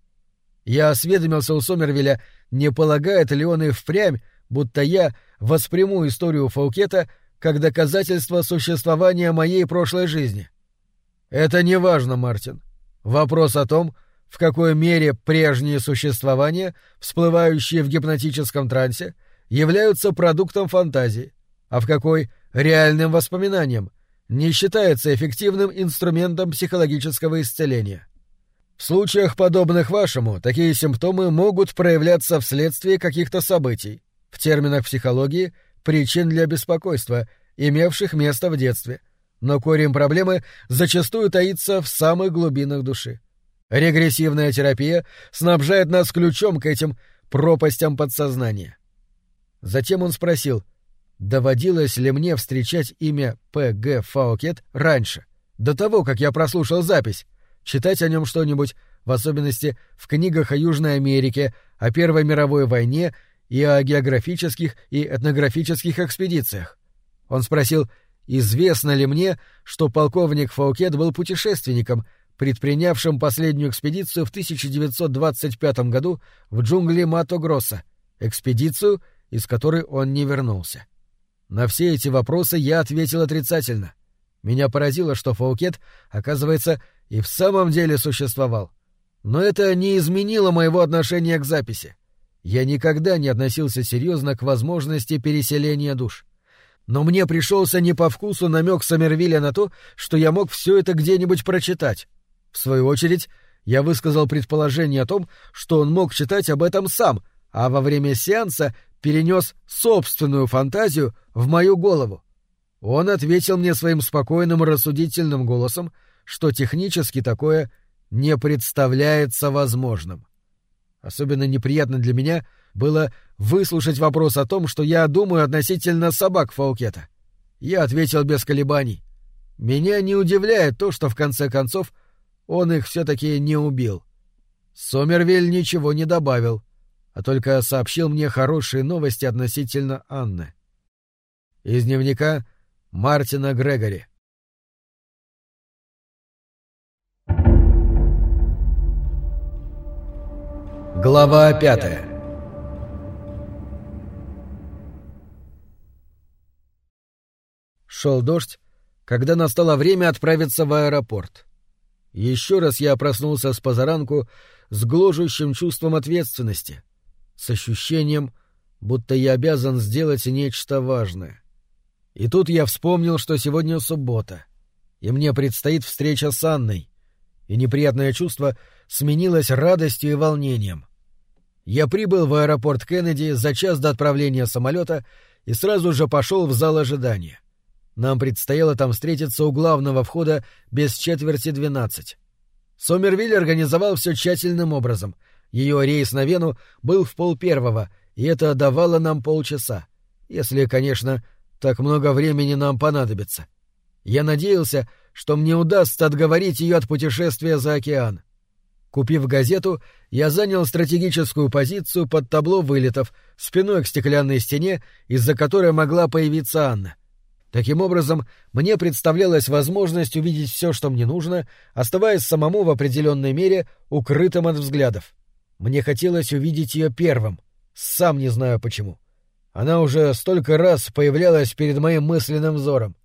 Я осведомился у Сомервиля, не полагает ли он и впрямь, будто я восприму историю Фаукета как доказательство существования моей прошлой жизни. Это не важно, Мартин. Вопрос о том, в какой мере прежние существования, всплывающие в гипнотическом трансе, являются продуктом фантазии, а в какой — реальным воспоминанием, не считается эффективным инструментом психологического исцеления. В случаях, подобных вашему, такие симптомы могут проявляться вследствие каких-то событий, в терминах психологии — причин для беспокойства, имевших место в детстве, но корень проблемы зачастую таится в самых глубинах души. Регрессивная терапия снабжает нас ключом к этим пропастям подсознания. Затем он спросил, доводилось ли мне встречать имя П.Г. Фаукет раньше, до того, как я прослушал запись, читать о нем что-нибудь, в особенности в книгах о Южной Америке, о Первой мировой войне и о географических и этнографических экспедициях. Он спросил, известно ли мне, что полковник Фаукет был путешественником, предпринявшим последнюю экспедицию в 1925 году в джунгли Мато-Гросса, экспедицию, из которой он не вернулся. На все эти вопросы я ответил отрицательно. Меня поразило, что Фаукет, оказывается, и в самом деле существовал. Но это не изменило моего отношения к записи. Я никогда не относился серьезно к возможности переселения душ. Но мне пришелся не по вкусу намек Сомервилля на то, что я мог все это где-нибудь прочитать. В свою очередь, я высказал предположение о том, что он мог читать об этом сам, а во время сеанса перенес собственную фантазию в мою голову. Он ответил мне своим спокойным рассудительным голосом, что технически такое не представляется возможным. Особенно неприятно для меня было выслушать вопрос о том, что я думаю относительно собак Фаукета. Я ответил без колебаний. Меня не удивляет то, что в конце концов он их все-таки не убил. Сомервиль ничего не добавил, а только сообщил мне хорошие новости относительно Анны. Из дневника Мартина Грегори. Глава пятая Шел дождь, когда настало время отправиться в аэропорт. Еще раз я проснулся с позаранку с гложущим чувством ответственности, с ощущением, будто я обязан сделать нечто важное. И тут я вспомнил, что сегодня суббота, и мне предстоит встреча с Анной, и неприятное чувство сменилось радостью и волнением. Я прибыл в аэропорт Кеннеди за час до отправления самолета и сразу же пошел в зал ожидания. Нам предстояло там встретиться у главного входа без четверти двенадцать. Сомервиль организовал все тщательным образом. Ее рейс на Вену был в пол первого, и это давало нам полчаса. Если, конечно, так много времени нам понадобится. Я надеялся, что мне удастся отговорить ее от путешествия за океан. Купив газету, я занял стратегическую позицию под табло вылетов, спиной к стеклянной стене, из-за которой могла появиться Анна. Таким образом, мне представлялась возможность увидеть все, что мне нужно, оставаясь самому в определенной мере укрытым от взглядов. Мне хотелось увидеть ее первым, сам не знаю почему. Она уже столько раз появлялась перед моим мысленным взором.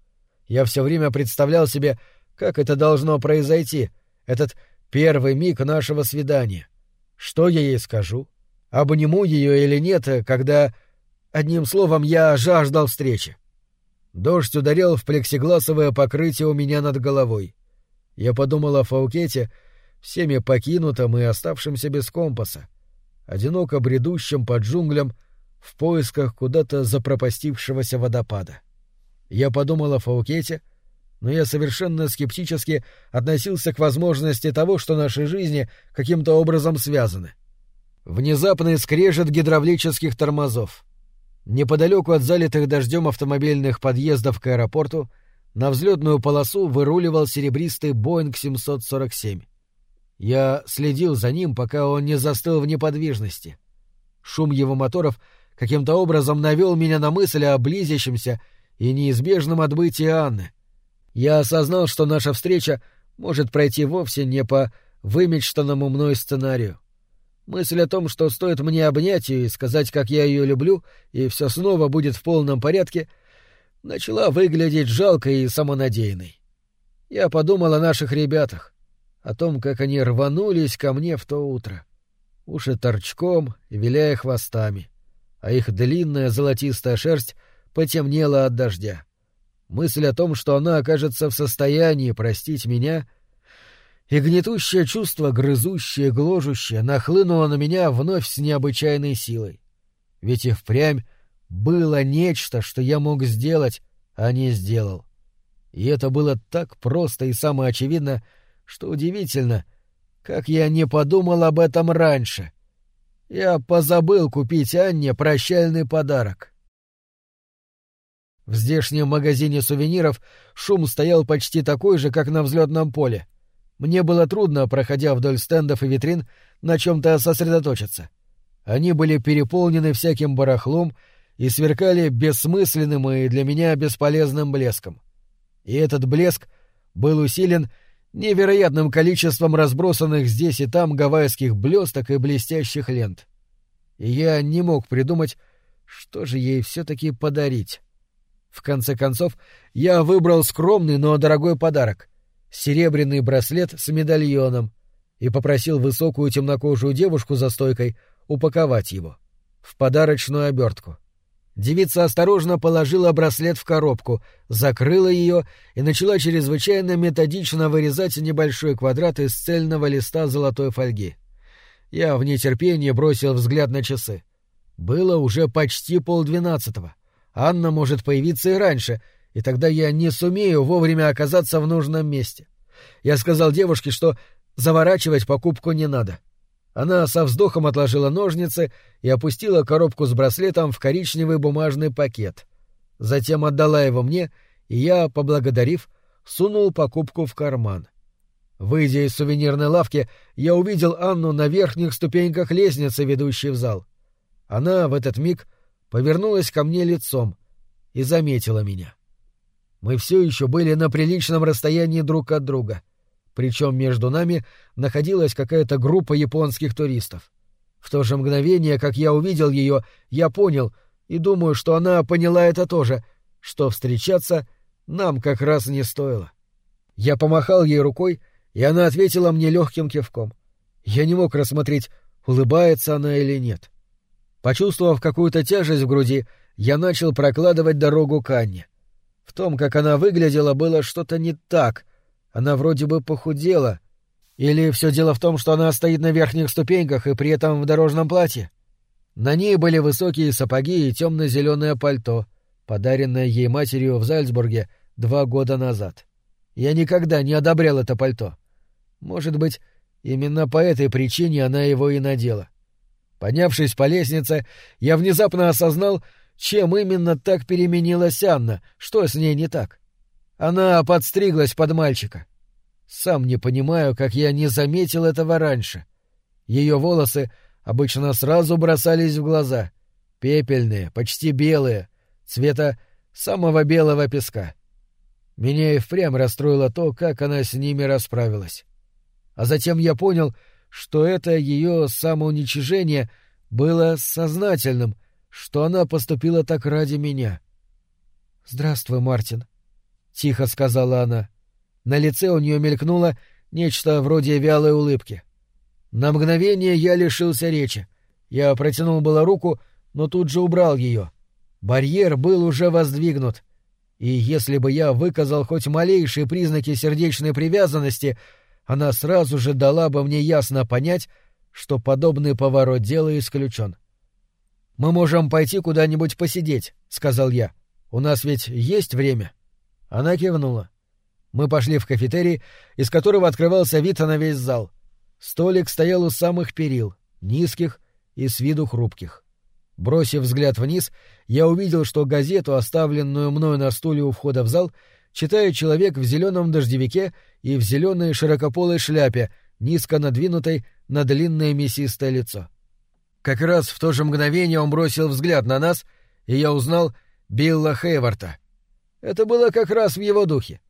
Я все время представлял себе, как это должно произойти, этот первый миг нашего свидания. Что я ей скажу? Обниму ее или нет, когда... Одним словом, я жаждал встречи. Дождь ударил в плексигласовое покрытие у меня над головой. Я подумал о Фаукете, всеми покинутом и оставшемся без компаса, одиноко бредущем по джунглям в поисках куда-то запропастившегося водопада. Я подумал о Фаукете, но я совершенно скептически относился к возможности того, что наши жизни каким-то образом связаны. Внезапный скрежет гидравлических тормозов — Неподалеку от залитых дождем автомобильных подъездов к аэропорту на взлетную полосу выруливал серебристый Боинг 747. Я следил за ним, пока он не застыл в неподвижности. Шум его моторов каким-то образом навел меня на мысль о близящемся и неизбежном отбытии Анны. Я осознал, что наша встреча может пройти вовсе не по вымечтанному мной сценарию. Мысль о том, что стоит мне обнять ее и сказать, как я ее люблю, и все снова будет в полном порядке, начала выглядеть жалкой и самонадеянной. Я подумал о наших ребятах, о том, как они рванулись ко мне в то утро. Уши торчком, виляя хвостами, а их длинная золотистая шерсть потемнела от дождя. Мысль о том, что она окажется в состоянии простить меня, и гнетущее чувство, грызущее, гложущее, нахлынуло на меня вновь с необычайной силой. Ведь и впрямь было нечто, что я мог сделать, а не сделал. И это было так просто и самоочевидно, что удивительно, как я не подумал об этом раньше. Я позабыл купить Анне прощальный подарок. В здешнем магазине сувениров шум стоял почти такой же, как на взлетном поле. Мне было трудно, проходя вдоль стендов и витрин, на чем-то сосредоточиться. Они были переполнены всяким барахлом и сверкали бессмысленным и для меня бесполезным блеском. И этот блеск был усилен невероятным количеством разбросанных здесь и там гавайских блесток и блестящих лент. И я не мог придумать, что же ей все-таки подарить. В конце концов, я выбрал скромный, но дорогой подарок — серебряный браслет с медальоном и попросил высокую темнокожую девушку за стойкой упаковать его в подарочную обертку. Девица осторожно положила браслет в коробку, закрыла ее и начала чрезвычайно методично вырезать небольшой квадрат из цельного листа золотой фольги. Я в нетерпении бросил взгляд на часы. Было уже почти полдвенадцатого. Анна может появиться и раньше, и тогда я не сумею вовремя оказаться в нужном месте. Я сказал девушке, что заворачивать покупку не надо. — она со вздохом отложила ножницы и опустила коробку с браслетом в коричневый бумажный пакет. Затем отдала его мне, и я, поблагодарив, сунул покупку в карман. Выйдя из сувенирной лавки, я увидел Анну на верхних ступеньках лестницы, ведущей в зал. Она в этот миг повернулась ко мне лицом и заметила меня. Мы все еще были на приличном расстоянии друг от друга — причем между нами находилась какая-то группа японских туристов. В то же мгновение, как я увидел ее, я понял, и думаю, что она поняла это тоже, что встречаться нам как раз не стоило. Я помахал ей рукой, и она ответила мне легким кивком. Я не мог рассмотреть, улыбается она или нет. Почувствовав какую-то тяжесть в груди, я начал прокладывать дорогу к Анне. В том, как она выглядела, было что-то не так — она вроде бы похудела. Или все дело в том, что она стоит на верхних ступеньках и при этом в дорожном платье? На ней были высокие сапоги и темно-зеленое пальто, подаренное ей матерью в Зальцбурге два года назад. Я никогда не одобрял это пальто. Может быть, именно по этой причине она его и надела. Поднявшись по лестнице, я внезапно осознал, чем именно так переменилась Анна, что с ней не так. Она подстриглась под мальчика. Сам не понимаю, как я не заметил этого раньше. Ее волосы обычно сразу бросались в глаза. Пепельные, почти белые, цвета самого белого песка. Меня и впрямь расстроило то, как она с ними расправилась. А затем я понял, что это ее самоуничижение было сознательным, что она поступила так ради меня. «Здравствуй, Мартин», — тихо сказала она. На лице у нее мелькнуло нечто вроде вялой улыбки. На мгновение я лишился речи. Я протянул было руку, но тут же убрал ее. Барьер был уже воздвигнут. И если бы я выказал хоть малейшие признаки сердечной привязанности, она сразу же дала бы мне ясно понять, что подобный поворот дела исключен. «Мы можем пойти куда-нибудь посидеть», — сказал я. «У нас ведь есть время». Она кивнула. Мы пошли в кафетерий, из которого открывался вид на весь зал. Столик стоял у самых перил, низких и с виду хрупких. Бросив взгляд вниз, я увидел, что газету, оставленную мною на стуле у входа в зал, читает человек в зеленом дождевике и в зеленой широкополой шляпе, низко надвинутой на длинное мясистое лицо. Как раз в то же мгновение он бросил взгляд на нас, и я узнал Билла Хейварта. Это было как раз в его духе.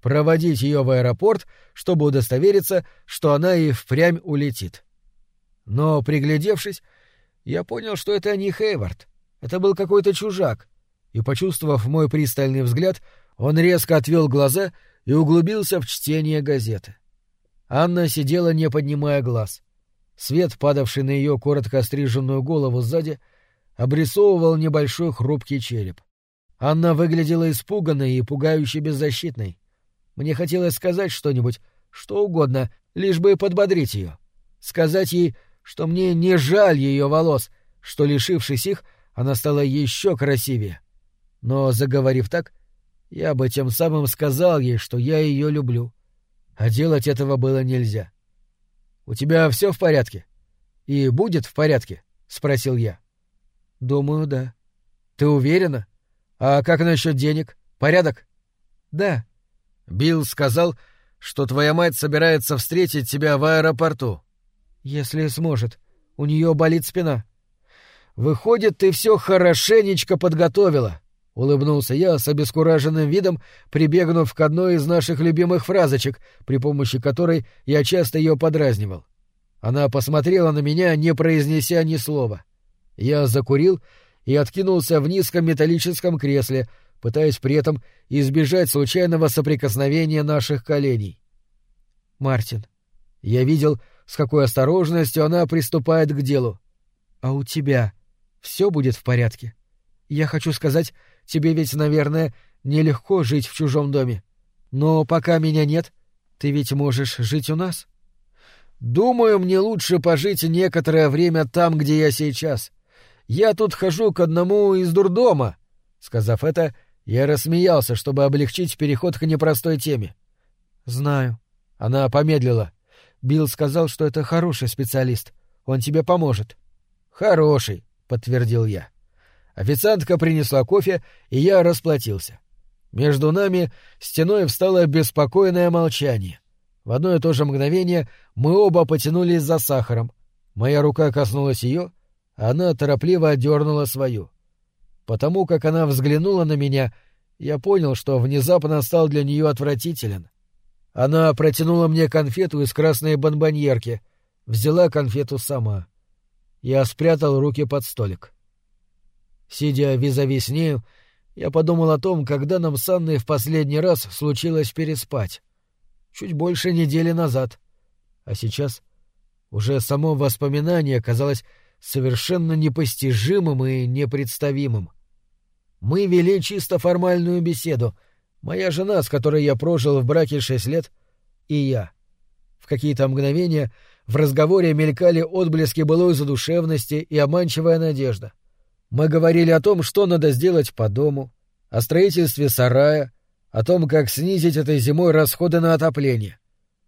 Проводить ее в аэропорт, чтобы удостовериться, что она и впрямь улетит. Но, приглядевшись, я понял, что это не Хейвард. Это был какой-то чужак. И, почувствовав мой пристальный взгляд, он резко отвел глаза и углубился в чтение газеты. Анна сидела, не поднимая глаз. Свет, падавший на ее коротко стриженную голову сзади, обрисовывал небольшой хрупкий череп. Анна выглядела испуганной и пугающе беззащитной. Мне хотелось сказать что-нибудь, что угодно, лишь бы подбодрить ее. Сказать ей, что мне не жаль ее волос, что, лишившись их, она стала еще красивее. Но, заговорив так, я бы тем самым сказал ей, что я ее люблю. А делать этого было нельзя. — У тебя все в порядке? И будет в порядке? — спросил я. — Думаю, да. — Ты уверена? А как насчет денег? Порядок? — Да. Билл сказал, что твоя мать собирается встретить тебя в аэропорту. — Если сможет. У нее болит спина. — Выходит, ты все хорошенечко подготовила. — Улыбнулся я с обескураженным видом, прибегнув к одной из наших любимых фразочек, при помощи которой я часто ее подразнивал. Она посмотрела на меня, не произнеся ни слова. Я закурил и откинулся в низком металлическом кресле, пытаясь при этом избежать случайного соприкосновения наших коленей. «Мартин, я видел, с какой осторожностью она приступает к делу. А у тебя все будет в порядке? Я хочу сказать, Тебе ведь, наверное, нелегко жить в чужом доме. Но пока меня нет, ты ведь можешь жить у нас. Думаю, мне лучше пожить некоторое время там, где я сейчас. Я тут хожу к одному из дурдома. Сказав это, я рассмеялся, чтобы облегчить переход к непростой теме. Знаю. Она помедлила. Билл сказал, что это хороший специалист. Он тебе поможет. Хороший, подтвердил я. Официантка принесла кофе, и я расплатился. Между нами стеной встало беспокойное молчание. В одно и то же мгновение мы оба потянулись за сахаром. Моя рука коснулась ее, а она торопливо отдернула свою. Потому как она взглянула на меня, я понял, что внезапно стал для нее отвратителен. Она протянула мне конфету из красной бонбоньерки, взяла конфету сама. Я спрятал руки под столик. Сидя визави с нею, я подумал о том, когда нам с Анной в последний раз случилось переспать. Чуть больше недели назад. А сейчас уже само воспоминание казалось совершенно непостижимым и непредставимым. Мы вели чисто формальную беседу. Моя жена, с которой я прожил в браке шесть лет, и я. В какие-то мгновения в разговоре мелькали отблески былой задушевности и обманчивая надежда — мы говорили о том, что надо сделать по дому, о строительстве сарая, о том, как снизить этой зимой расходы на отопление.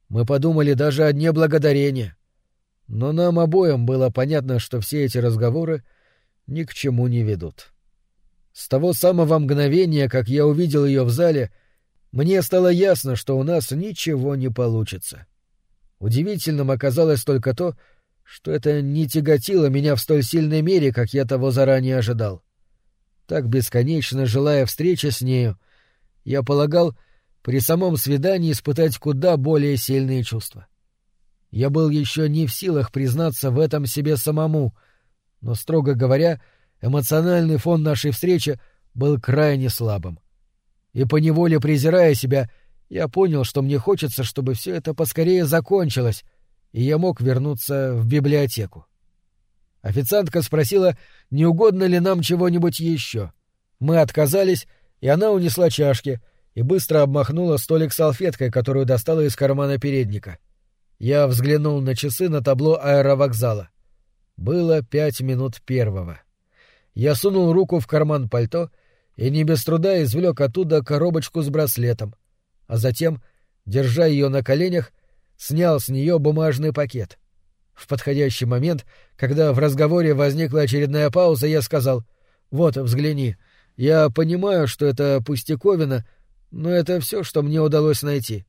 Мы подумали даже о Дне Благодарения. Но нам обоим было понятно, что все эти разговоры ни к чему не ведут. С того самого мгновения, как я увидел ее в зале, мне стало ясно, что у нас ничего не получится. Удивительным оказалось только то, что это не тяготило меня в столь сильной мере, как я того заранее ожидал. Так бесконечно желая встречи с нею, я полагал при самом свидании испытать куда более сильные чувства. Я был еще не в силах признаться в этом себе самому, но, строго говоря, эмоциональный фон нашей встречи был крайне слабым. И поневоле презирая себя, я понял, что мне хочется, чтобы все это поскорее закончилось — и я мог вернуться в библиотеку. Официантка спросила, не угодно ли нам чего-нибудь еще. Мы отказались, и она унесла чашки и быстро обмахнула столик салфеткой, которую достала из кармана передника. Я взглянул на часы на табло аэровокзала. Было пять минут первого. Я сунул руку в карман пальто и не без труда извлек оттуда коробочку с браслетом, а затем, держа ее на коленях, снял с нее бумажный пакет. В подходящий момент, когда в разговоре возникла очередная пауза, я сказал «Вот, взгляни, я понимаю, что это пустяковина, но это все, что мне удалось найти.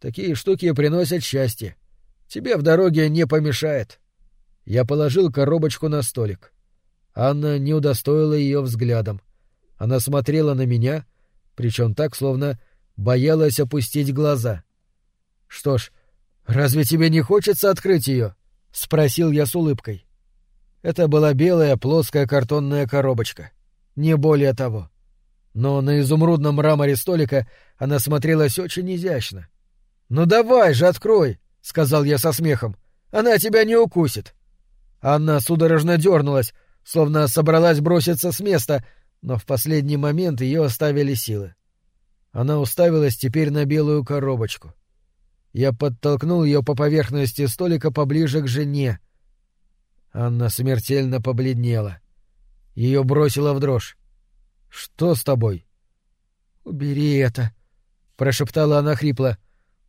Такие штуки приносят счастье. Тебе в дороге не помешает». Я положил коробочку на столик. Анна не удостоила ее взглядом. Она смотрела на меня, причем так, словно боялась опустить глаза. Что ж, «Разве тебе не хочется открыть ее?» — спросил я с улыбкой. Это была белая плоская картонная коробочка. Не более того. Но на изумрудном мраморе столика она смотрелась очень изящно. «Ну давай же, открой!» — сказал я со смехом. Она тебя не укусит. Анна судорожно дернулась, словно собралась броситься с места, но в последний момент ее оставили силы. Она уставилась теперь на белую коробочку. Я подтолкнул ее по поверхности столика поближе к жене. Анна смертельно побледнела. Ее бросило в дрожь. «Что с тобой?» «Убери это», — прошептала она хрипло.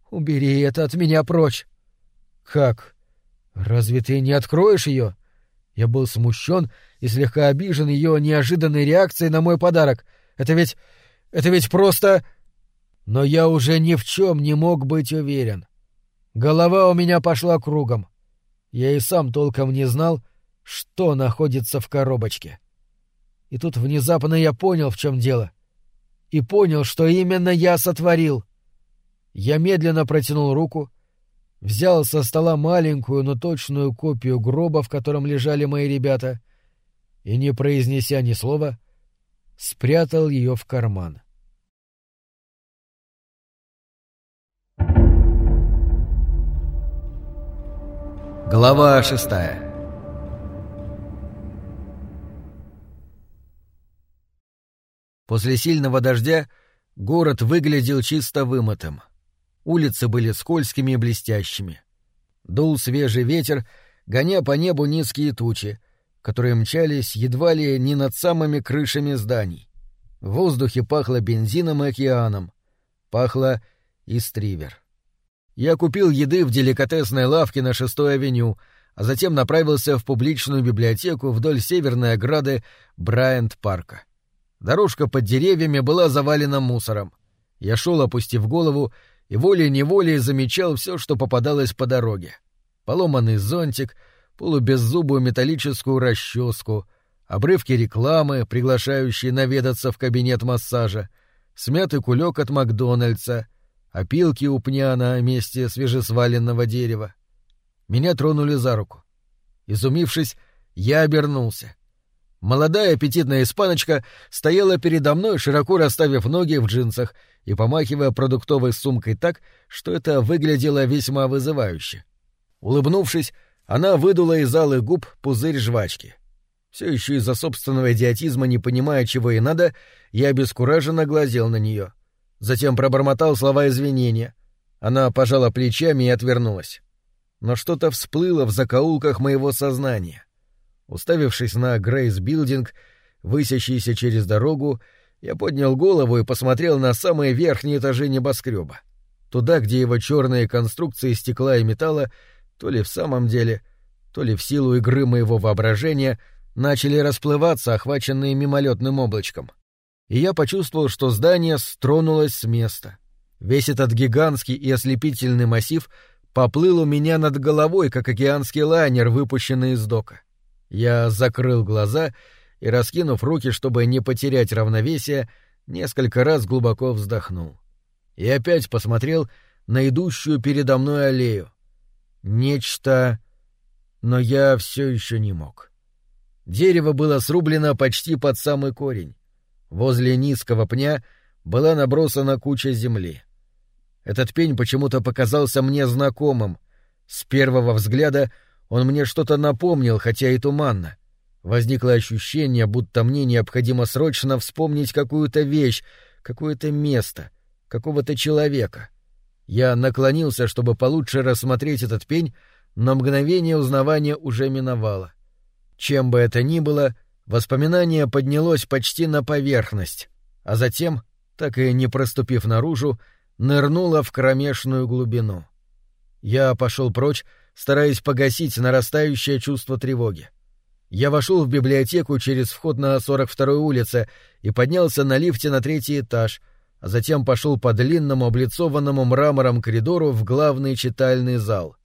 «Убери это от меня прочь». «Как? Разве ты не откроешь ее?» Я был смущен и слегка обижен ее неожиданной реакцией на мой подарок. Это ведь... это ведь просто... Но я уже ни в чем не мог быть уверен. Голова у меня пошла кругом. Я и сам толком не знал, что находится в коробочке. И тут внезапно я понял, в чем дело. И понял, что именно я сотворил. Я медленно протянул руку, взял со стола маленькую, но точную копию гроба, в котором лежали мои ребята, и, не произнеся ни слова, спрятал ее в карман. Глава шестая После сильного дождя город выглядел чисто вымытым. Улицы были скользкими и блестящими. Дул свежий ветер, гоня по небу низкие тучи, которые мчались едва ли не над самыми крышами зданий. В воздухе пахло бензином и океаном. Пахло истривер. Я купил еды в деликатесной лавке на шестой авеню, а затем направился в публичную библиотеку вдоль северной ограды Брайант-парка. Дорожка под деревьями была завалена мусором. Я шел, опустив голову, и волей-неволей замечал все, что попадалось по дороге. Поломанный зонтик, полубеззубую металлическую расческу, обрывки рекламы, приглашающие наведаться в кабинет массажа, смятый кулек от Макдональдса, опилки у пня на месте свежесваленного дерева. Меня тронули за руку. Изумившись, я обернулся. Молодая аппетитная испаночка стояла передо мной, широко расставив ноги в джинсах и помахивая продуктовой сумкой так, что это выглядело весьма вызывающе. Улыбнувшись, она выдула из алых губ пузырь жвачки. Все еще из-за собственного идиотизма, не понимая, чего ей надо, я обескураженно глазел на нее. Затем пробормотал слова извинения. Она пожала плечами и отвернулась. Но что-то всплыло в закоулках моего сознания. Уставившись на Грейс Билдинг, высящийся через дорогу, я поднял голову и посмотрел на самые верхние этажи небоскреба. Туда, где его черные конструкции стекла и металла, то ли в самом деле, то ли в силу игры моего воображения, начали расплываться, охваченные мимолетным облачком. И я почувствовал, что здание стронулось с места. Весь этот гигантский и ослепительный массив поплыл у меня над головой, как океанский лайнер, выпущенный из дока. Я закрыл глаза и, раскинув руки, чтобы не потерять равновесие, несколько раз глубоко вздохнул. И опять посмотрел на идущую передо мной аллею. Нечто... Но я все еще не мог. Дерево было срублено почти под самый корень. Возле низкого пня была набросана куча земли. Этот пень почему-то показался мне знакомым. С первого взгляда — он мне что-то напомнил, хотя и туманно. Возникло ощущение, будто мне необходимо срочно вспомнить какую-то вещь, какое-то место, какого-то человека. Я наклонился, чтобы получше рассмотреть этот пень, но мгновение узнавания уже миновало. Чем бы это ни было, воспоминание поднялось почти на поверхность, а затем, так и не проступив наружу, нырнуло в кромешную глубину. Я пошел прочь, стараясь погасить нарастающее чувство тревоги. Я вошел в библиотеку через вход на 42-й улице и поднялся на лифте на третий этаж, а затем пошел по длинному облицованному мрамором коридору в главный читальный зал.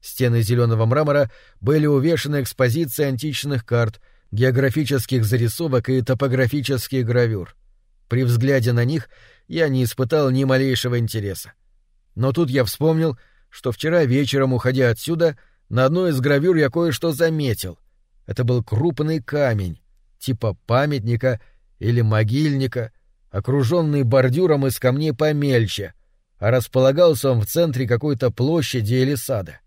Стены зеленого мрамора были увешаны экспозицией античных карт, географических зарисовок и топографических гравюр. При взгляде на них я не испытал ни малейшего интереса. Но тут я вспомнил, что вчера вечером, уходя отсюда, на одной из гравюр я кое-что заметил. Это был крупный камень, типа памятника или могильника, окруженный бордюром из камней помельче, а располагался он в центре какой-то площади или сада.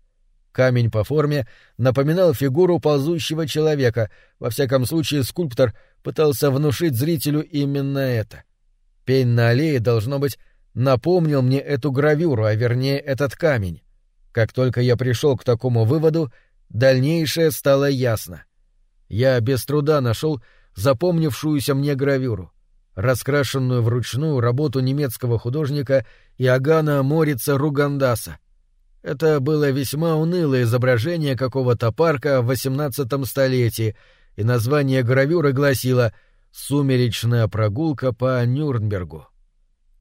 Камень по форме напоминал фигуру ползущего человека, во всяком случае скульптор пытался внушить зрителю именно это. Пень на аллее, должно быть, напомнил мне эту гравюру, а вернее этот камень. Как только я пришел к такому выводу, дальнейшее стало ясно. Я без труда нашел запомнившуюся мне гравюру, раскрашенную вручную работу немецкого художника Иоганна Морица Ругандаса. Это было весьма унылое изображение какого-то парка в XVIII столетии, и название гравюры гласило «Сумеречная прогулка по Нюрнбергу».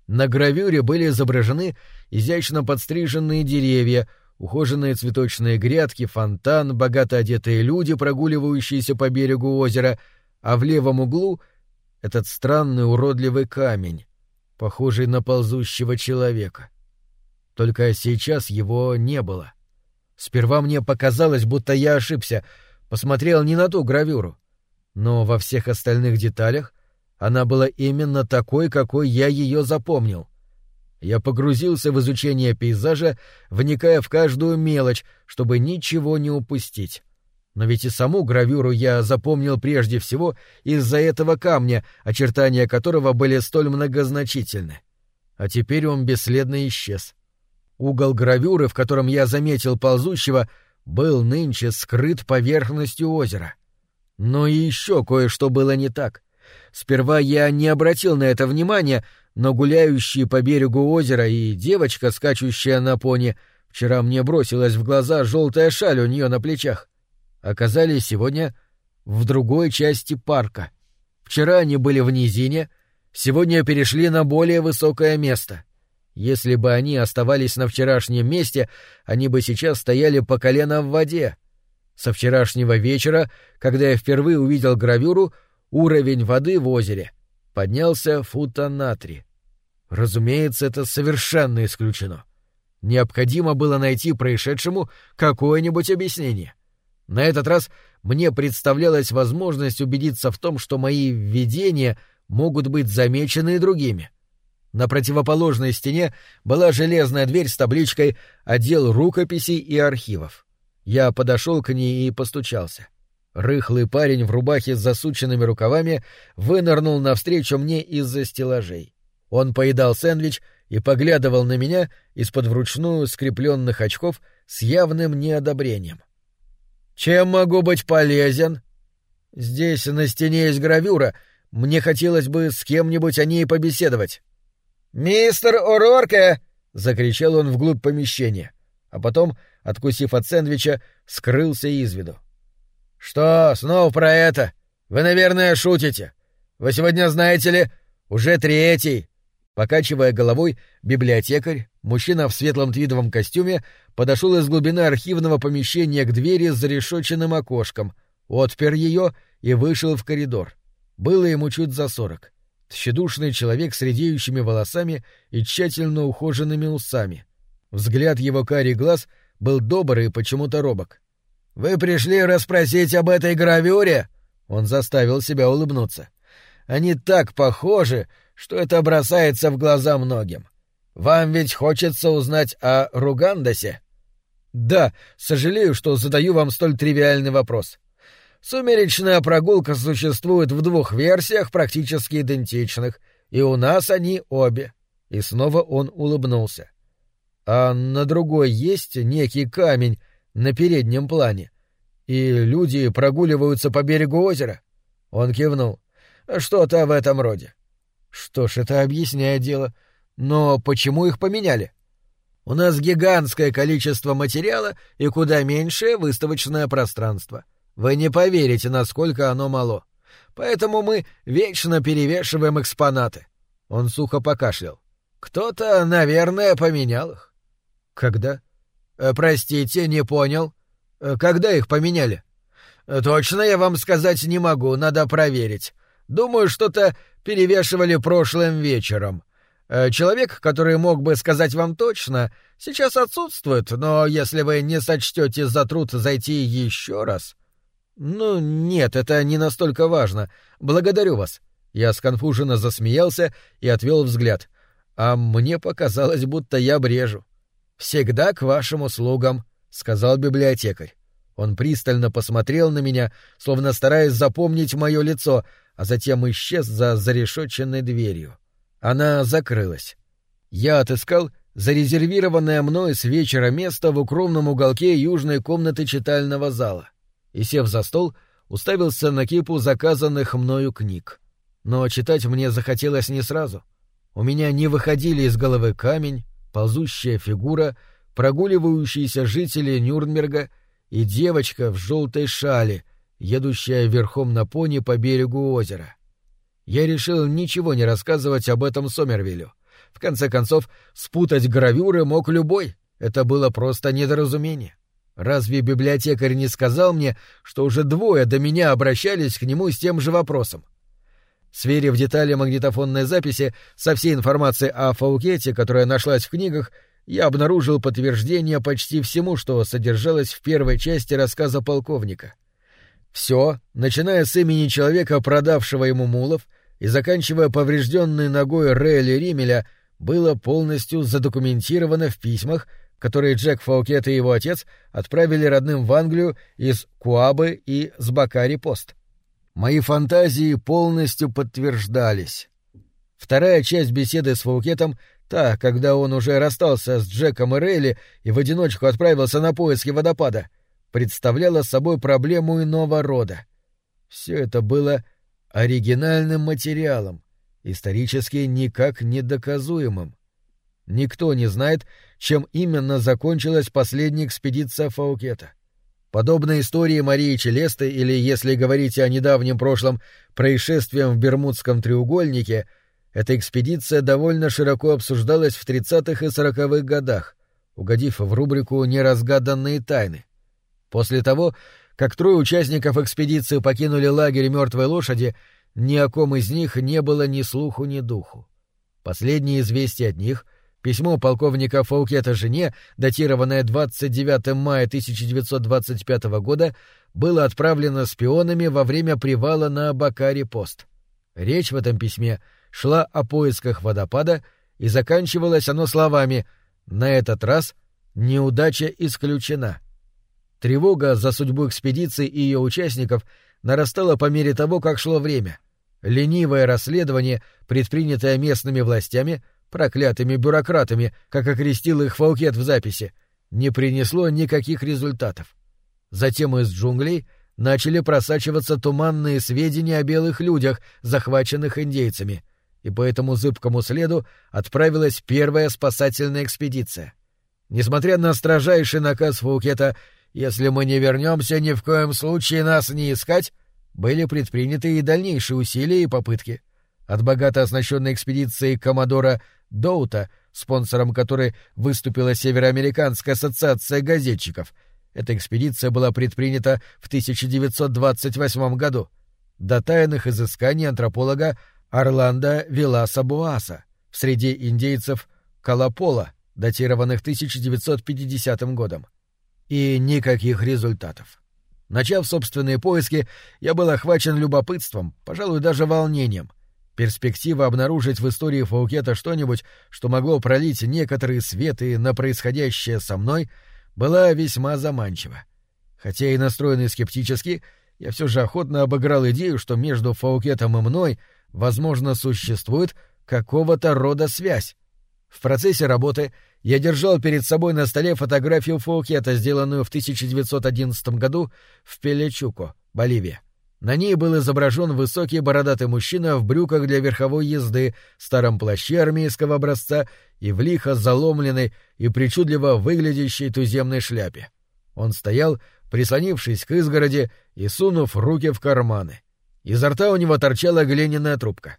На гравюре были изображены изящно подстриженные деревья, ухоженные цветочные грядки, фонтан, богато одетые люди, прогуливающиеся по берегу озера, а в левом углу — этот странный уродливый камень, похожий на ползущего человека. Только сейчас его не было. Сперва мне показалось, будто я ошибся, посмотрел не на ту гравюру. Но во всех остальных деталях она была именно такой, какой я ее запомнил. Я погрузился в изучение пейзажа, вникая в каждую мелочь, чтобы ничего не упустить. Но ведь и саму гравюру я запомнил прежде всего из-за этого камня, очертания которого были столь многозначительны. А теперь он бесследно исчез. Угол гравюры, в котором я заметил ползущего, был нынче скрыт поверхностью озера. Но и еще кое-что было не так — Сперва я не обратил на это внимания, но гуляющие по берегу озера и девочка, скачущая на пони, вчера мне бросилась в глаза желтая шаль у нее на плечах, оказались сегодня в другой части парка. Вчера они были в низине, сегодня перешли на более высокое место. Если бы они оставались на вчерашнем месте, они бы сейчас стояли по колено в воде. Со вчерашнего вечера, когда я впервые увидел гравюру, Уровень воды в озере поднялся фута на три. Разумеется, это совершенно исключено. Необходимо было найти происшедшему какое-нибудь объяснение. На этот раз мне представлялась возможность убедиться в том, что мои видения могут быть замечены и другими. На противоположной стене была железная дверь с табличкой «Отдел рукописей и архивов». Я подошел к ней и постучался. — Рыхлый парень в рубахе с засученными рукавами вынырнул навстречу мне из-за стеллажей. Он поедал сэндвич и поглядывал на меня из-под вручную скрепленных очков с явным неодобрением. «Чем могу быть полезен?» «Здесь на стене есть гравюра. Мне хотелось бы с кем-нибудь о ней побеседовать». «Мистер Урорке!» — закричал он вглубь помещения, а потом, откусив от сэндвича, скрылся из виду. «Что, снова про это? Вы, наверное, шутите. Вы сегодня, знаете ли, уже третий». Покачивая головой, библиотекарь, мужчина в светлом твидовом костюме, подошел из глубины архивного помещения к двери с зарешоченным окошком, отпер ее и вышел в коридор. Было ему чуть за сорок. Тщедушный человек с редеющими волосами и тщательно ухоженными усами. Взгляд его карий глаз был добрый и почему-то робок. «Вы пришли расспросить об этой гравюре?» Он заставил себя улыбнуться. «Они так похожи, что это бросается в глаза многим. Вам ведь хочется узнать о Ругандосе?» «Да, сожалею, что задаю вам столь тривиальный вопрос. Сумеречная прогулка существует в двух версиях, практически идентичных, и у нас они обе». И снова он улыбнулся. «А на другой есть некий камень, на переднем плане, и люди прогуливаются по берегу озера? Он кивнул. Что-то в этом роде. Что ж, это объясняет дело. Но почему их поменяли? У нас гигантское количество материала и куда меньшее выставочное пространство. Вы не поверите, насколько оно мало. Поэтому мы вечно перевешиваем экспонаты. Он сухо покашлял. Кто-то, наверное, поменял их. Когда? Э, простите, не понял. Э, когда их поменяли? Э, точно я вам сказать не могу, надо проверить. Думаю, что-то перевешивали прошлым вечером. Человек, который мог бы сказать вам точно, сейчас отсутствует, но если вы не сочтете за труд зайти еще раз... Ну, нет, это не настолько важно. Благодарю вас. Я сконфуженно засмеялся и отвел взгляд. а мне показалось, будто я брежу. «Всегда к вашим услугам», — сказал библиотекарь. Он пристально посмотрел на меня, словно стараясь запомнить мое лицо, а затем исчез за зарешетченной дверью. Она закрылась. Я отыскал зарезервированное мной с вечера место в укромном уголке южной комнаты читального зала и, сев за стол, уставился на кипу заказанных мною книг. Но читать мне захотелось не сразу. У меня не выходили из головы камень, ползущая фигура, прогуливающиеся жители Нюрнберга и девочка в желтой шале, едущая верхом на пони по берегу озера. Я решил ничего не рассказывать об этом Сомервилю. В конце концов, спутать гравюры мог любой. Это было просто недоразумение. Разве библиотекарь не сказал мне, что уже двое до меня обращались к нему с тем же вопросом? Сверив детали магнитофонной записи со всей информацией о Фаукете, которая нашлась в книгах, я обнаружил подтверждение почти всему, что содержалось в первой части рассказа полковника. Все, начиная с имени человека, продавшего ему мулов, и заканчивая поврежденной ногой Рейли Римеля, было полностью задокументировано в письмах, которые Джек Фаукет и его отец отправили родным в Англию из Куабы и с Бакари-Пост. Мои фантазии полностью подтверждались. Вторая часть беседы с Фаукетом, та, когда он уже расстался с Джеком и Рейли и в одиночку отправился на поиски водопада, представляла собой проблему иного рода. Все это было оригинальным материалом, исторически никак не доказуемым. Никто не знает, чем именно закончилась последняя экспедиция Фаукета. Подобно истории Марии Челесты или, если говорить о недавнем прошлом, происшествиям в Бермудском треугольнике, эта экспедиция довольно широко обсуждалась в 30-х и 40-х годах, угодив в рубрику «Неразгаданные тайны». После того, как трое участников экспедиции покинули лагерь мертвой лошади, ни о ком из них не было ни слуху, ни духу. Последнее известие от них — Письмо полковника Фаукета жене, датированное 29 мая 1925 года, было отправлено шпионами во время привала на Бакари-пост. Речь в этом письме шла о поисках водопада, и заканчивалось оно словами «На этот раз неудача исключена». Тревога за судьбу экспедиции и ее участников нарастала по мере того, как шло время. Ленивое расследование, предпринятое местными властями, проклятыми бюрократами, как окрестил их Фаукет в записи, не принесло никаких результатов. Затем из джунглей начали просачиваться туманные сведения о белых людях, захваченных индейцами, и по этому зыбкому следу отправилась первая спасательная экспедиция. Несмотря на строжайший наказ Фаукета «Если мы не вернемся, ни в коем случае нас не искать», были предприняты и дальнейшие усилия и попытки. От богато оснащенной экспедиции Комодора Доута, спонсором которой выступила Североамериканская ассоциация газетчиков. Эта экспедиция была предпринята в 1928 году. До тайных изысканий антрополога Орландо Виласа Буаса в среде индейцев Калапола, датированных 1950 годом. И никаких результатов. Начав собственные поиски, я был охвачен любопытством, пожалуй, даже волнением — Перспектива обнаружить в истории Фаукета что-нибудь, что могло пролить некоторые светы на происходящее со мной, была весьма заманчива. Хотя и настроенный скептически, я все же охотно обыграл идею, что между Фаукетом и мной, возможно, существует какого-то рода связь. В процессе работы я держал перед собой на столе фотографию Фаукета, сделанную в 1911 году в Пелечуко, Боливия. На ней был изображен высокий бородатый мужчина в брюках для верховой езды, старом плаще армейского образца и в лихо заломленной и причудливо выглядящей туземной шляпе. Он стоял, прислонившись к изгороди и сунув руки в карманы. Изо рта у него торчала глиняная трубка.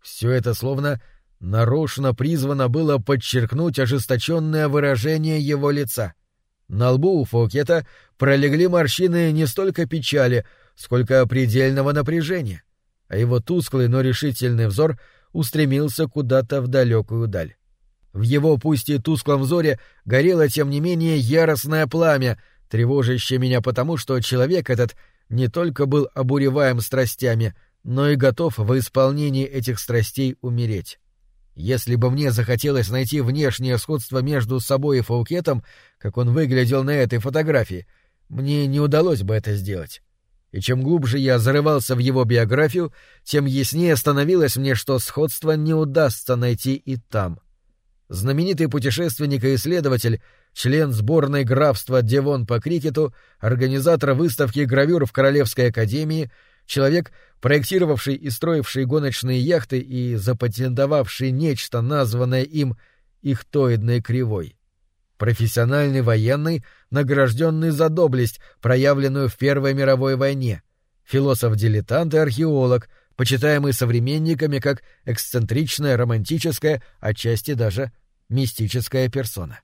Все это словно нарочно призвано было подчеркнуть ожесточенное выражение его лица. На лбу у Фокета пролегли морщины не столько печали, сколько предельного напряжения, а его тусклый, но решительный взор устремился куда-то в далекую даль. В его пусть и тусклом взоре горело, тем не менее, яростное пламя, тревожащее меня потому, что человек этот не только был обуреваем страстями, но и готов в исполнении этих страстей умереть. Если бы мне захотелось найти внешнее сходство между собой и Фаукетом, как он выглядел на этой фотографии, мне не удалось бы это сделать. И чем глубже я зарывался в его биографию, тем яснее становилось мне, что сходство не удастся найти и там. Знаменитый путешественник и исследователь, член сборной графства Девон по крикету, организатор выставки гравюр в Королевской академии, человек, проектировавший и строивший гоночные яхты и запатентовавший нечто, названное им «ихтоидной кривой». Профессиональный военный, награжденный за доблесть, проявленную в Первой мировой войне. Философ-дилетант и археолог, почитаемый современниками как эксцентричная, романтическая, отчасти даже мистическая персона.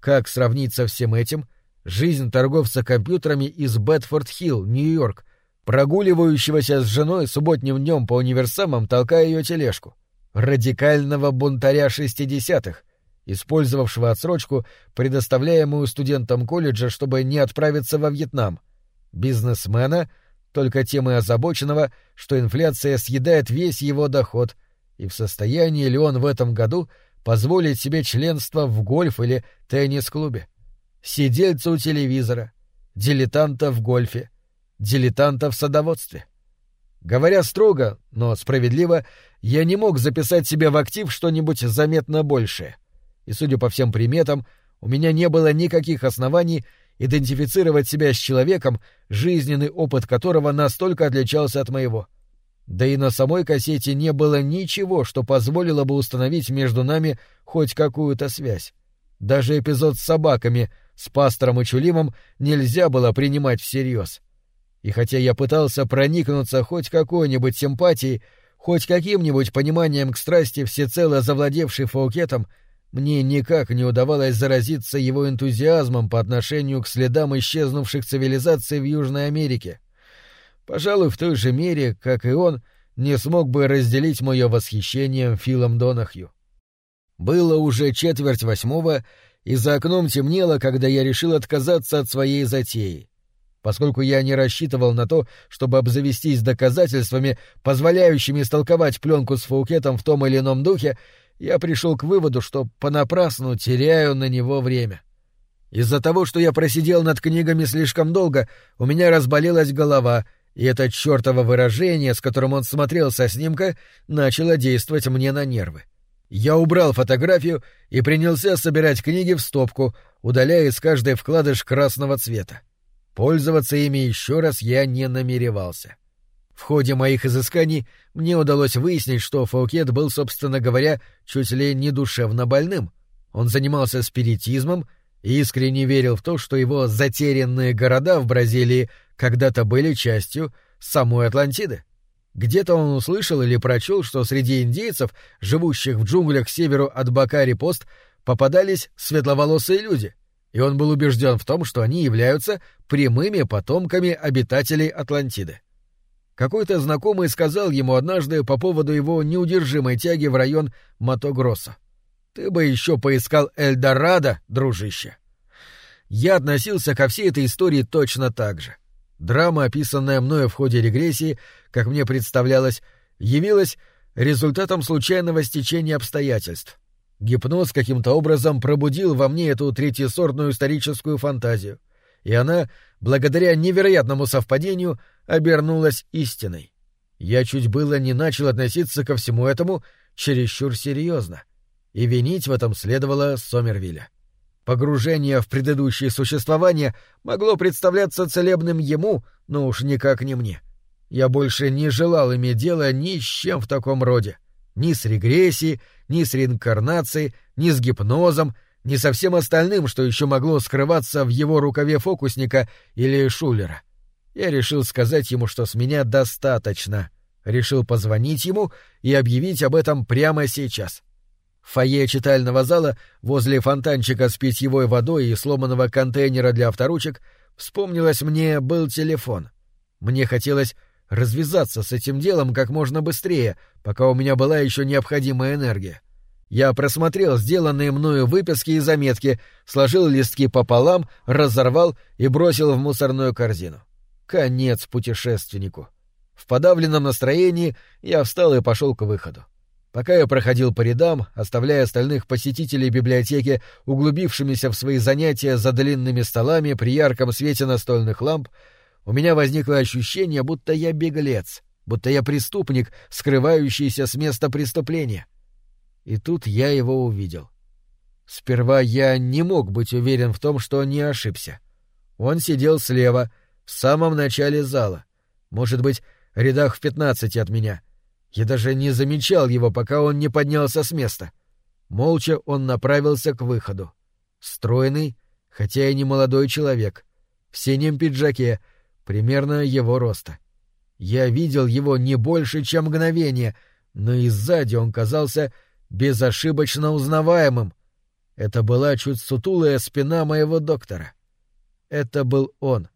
Как сравнить со всем этим жизнь торговца компьютерами из Бетфорд-Хилл, Нью-Йорк, прогуливающегося с женой субботним днем по универсамам, толкая ее тележку, радикального бунтаря шестидесятых, использовавшего отсрочку, предоставляемую студентам колледжа, чтобы не отправиться во Вьетнам, бизнесмена, только тем и озабоченного, что инфляция съедает весь его доход, и в состоянии ли он в этом году позволить себе членство в гольф или теннис-клубе, сидельца у телевизора, дилетанта в гольфе, дилетанта в садоводстве. Говоря строго, но справедливо, я не мог записать себе в актив что-нибудь заметно большее — и, судя по всем приметам, у меня не было никаких оснований идентифицировать себя с человеком, жизненный опыт которого настолько отличался от моего. Да и на самой кассете не было ничего, что позволило бы установить между нами хоть какую-то связь. Даже эпизод с собаками, с пастором и Чулимом нельзя было принимать всерьез. И хотя я пытался проникнуться хоть какой-нибудь симпатией, хоть каким-нибудь пониманием к страсти всецело завладевшей Фаукетом, мне никак не удавалось заразиться его энтузиазмом по отношению к следам исчезнувших цивилизаций в Южной Америке. Пожалуй, в той же мере, как и он, не смог бы разделить мое восхищение Филом Донахью. Было уже четверть восьмого, и за окном темнело, когда я решил отказаться от своей затеи. Поскольку я не рассчитывал на то, чтобы обзавестись доказательствами, позволяющими истолковать пленку с Фаукетом в том или ином духе, я пришел к выводу, что понапрасну теряю на него время. Из-за того, что я просидел над книгами слишком долго, у меня разболелась голова, и это чертово выражение, с которым он смотрел со снимка, начало действовать мне на нервы. Я убрал фотографию и принялся собирать книги в стопку, удаляя из каждой вкладыш красного цвета. Пользоваться ими еще раз я не намеревался. — в ходе моих изысканий мне удалось выяснить, что Фаукет был, собственно говоря, чуть ли не душевно больным. Он занимался спиритизмом и искренне верил в то, что его затерянные города в Бразилии когда-то были частью самой Атлантиды. Где-то он услышал или прочел, что среди индейцев, живущих в джунглях к северу от Бакари-Пост, попадались светловолосые люди, и он был убежден в том, что они являются прямыми потомками обитателей Атлантиды. Какой-то знакомый сказал ему однажды по поводу его неудержимой тяги в район Матогросса. «Ты бы еще поискал Эльдорадо, дружище!» Я относился ко всей этой истории точно так же. Драма, описанная мною в ходе регрессии, как мне представлялось, явилась результатом случайного стечения обстоятельств. Гипноз каким-то образом пробудил во мне эту третьесортную историческую фантазию и она, благодаря невероятному совпадению, обернулась истиной. Я чуть было не начал относиться ко всему этому чересчур серьезно, и винить в этом следовало Сомервилля. Погружение в предыдущее существование могло представляться целебным ему, но уж никак не мне. Я больше не желал иметь дело ни с чем в таком роде. Ни с регрессией, ни с реинкарнацией, ни с гипнозом, не со всем остальным, что еще могло скрываться в его рукаве фокусника или шулера. Я решил сказать ему, что с меня достаточно. Решил позвонить ему и объявить об этом прямо сейчас. В фойе читального зала, возле фонтанчика с питьевой водой и сломанного контейнера для авторучек, вспомнилось мне был телефон. Мне хотелось развязаться с этим делом как можно быстрее, пока у меня была еще необходимая энергия. Я просмотрел сделанные мною выписки и заметки, сложил листки пополам, разорвал и бросил в мусорную корзину. Конец путешественнику. В подавленном настроении я встал и пошел к выходу. Пока я проходил по рядам, оставляя остальных посетителей библиотеки углубившимися в свои занятия за длинными столами при ярком свете настольных ламп, у меня возникло ощущение, будто я беглец, будто я преступник, скрывающийся с места преступления. И тут я его увидел. Сперва я не мог быть уверен в том, что не ошибся. Он сидел слева, в самом начале зала, может быть, рядах в пятнадцати от меня — я даже не замечал его, пока он не поднялся с места. Молча он направился к выходу. Стройный, хотя и не молодой человек, в синем пиджаке, примерно его роста. Я видел его не больше, чем мгновение, но и сзади он казался безошибочно узнаваемым. Это была чуть сутулая спина моего доктора. Это был он.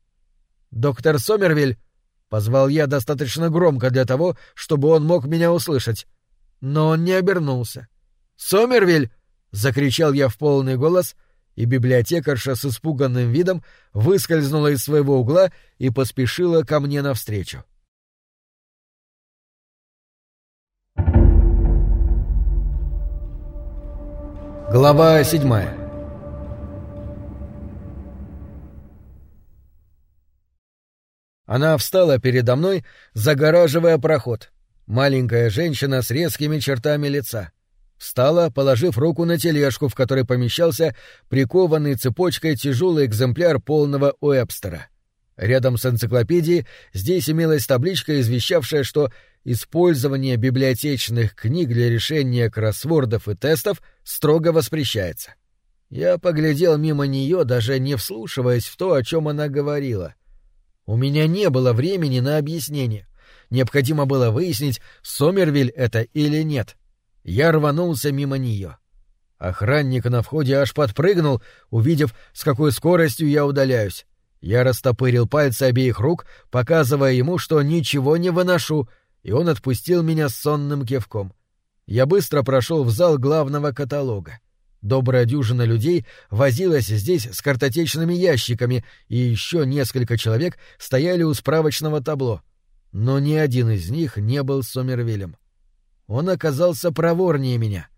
«Доктор Сомервиль!» Позвал я достаточно громко для того, чтобы он мог меня услышать. Но он не обернулся. «Сомервиль!» — закричал я в полный голос, и библиотекарша с испуганным видом выскользнула из своего угла и поспешила ко мне навстречу. Глава седьмая Она встала передо мной, загораживая проход. Маленькая женщина с резкими чертами лица. Встала, положив руку на тележку, в которой помещался прикованный цепочкой тяжелый экземпляр полного Уэбстера. Рядом с энциклопедией здесь имелась табличка, извещавшая, что использование библиотечных книг для решения кроссвордов и тестов строго воспрещается. Я поглядел мимо нее, даже не вслушиваясь в то, о чем она говорила — у меня не было времени на объяснение. Необходимо было выяснить, Сомервиль это или нет. Я рванулся мимо нее. Охранник на входе аж подпрыгнул, увидев, с какой скоростью я удаляюсь. Я растопырил пальцы обеих рук, показывая ему, что ничего не выношу, и он отпустил меня с сонным кивком. Я быстро прошел в зал главного каталога. Добрая дюжина людей возилась здесь с картотечными ящиками, и еще несколько человек стояли у справочного табло. Но ни один из них не был Сомервилем. Он оказался проворнее меня.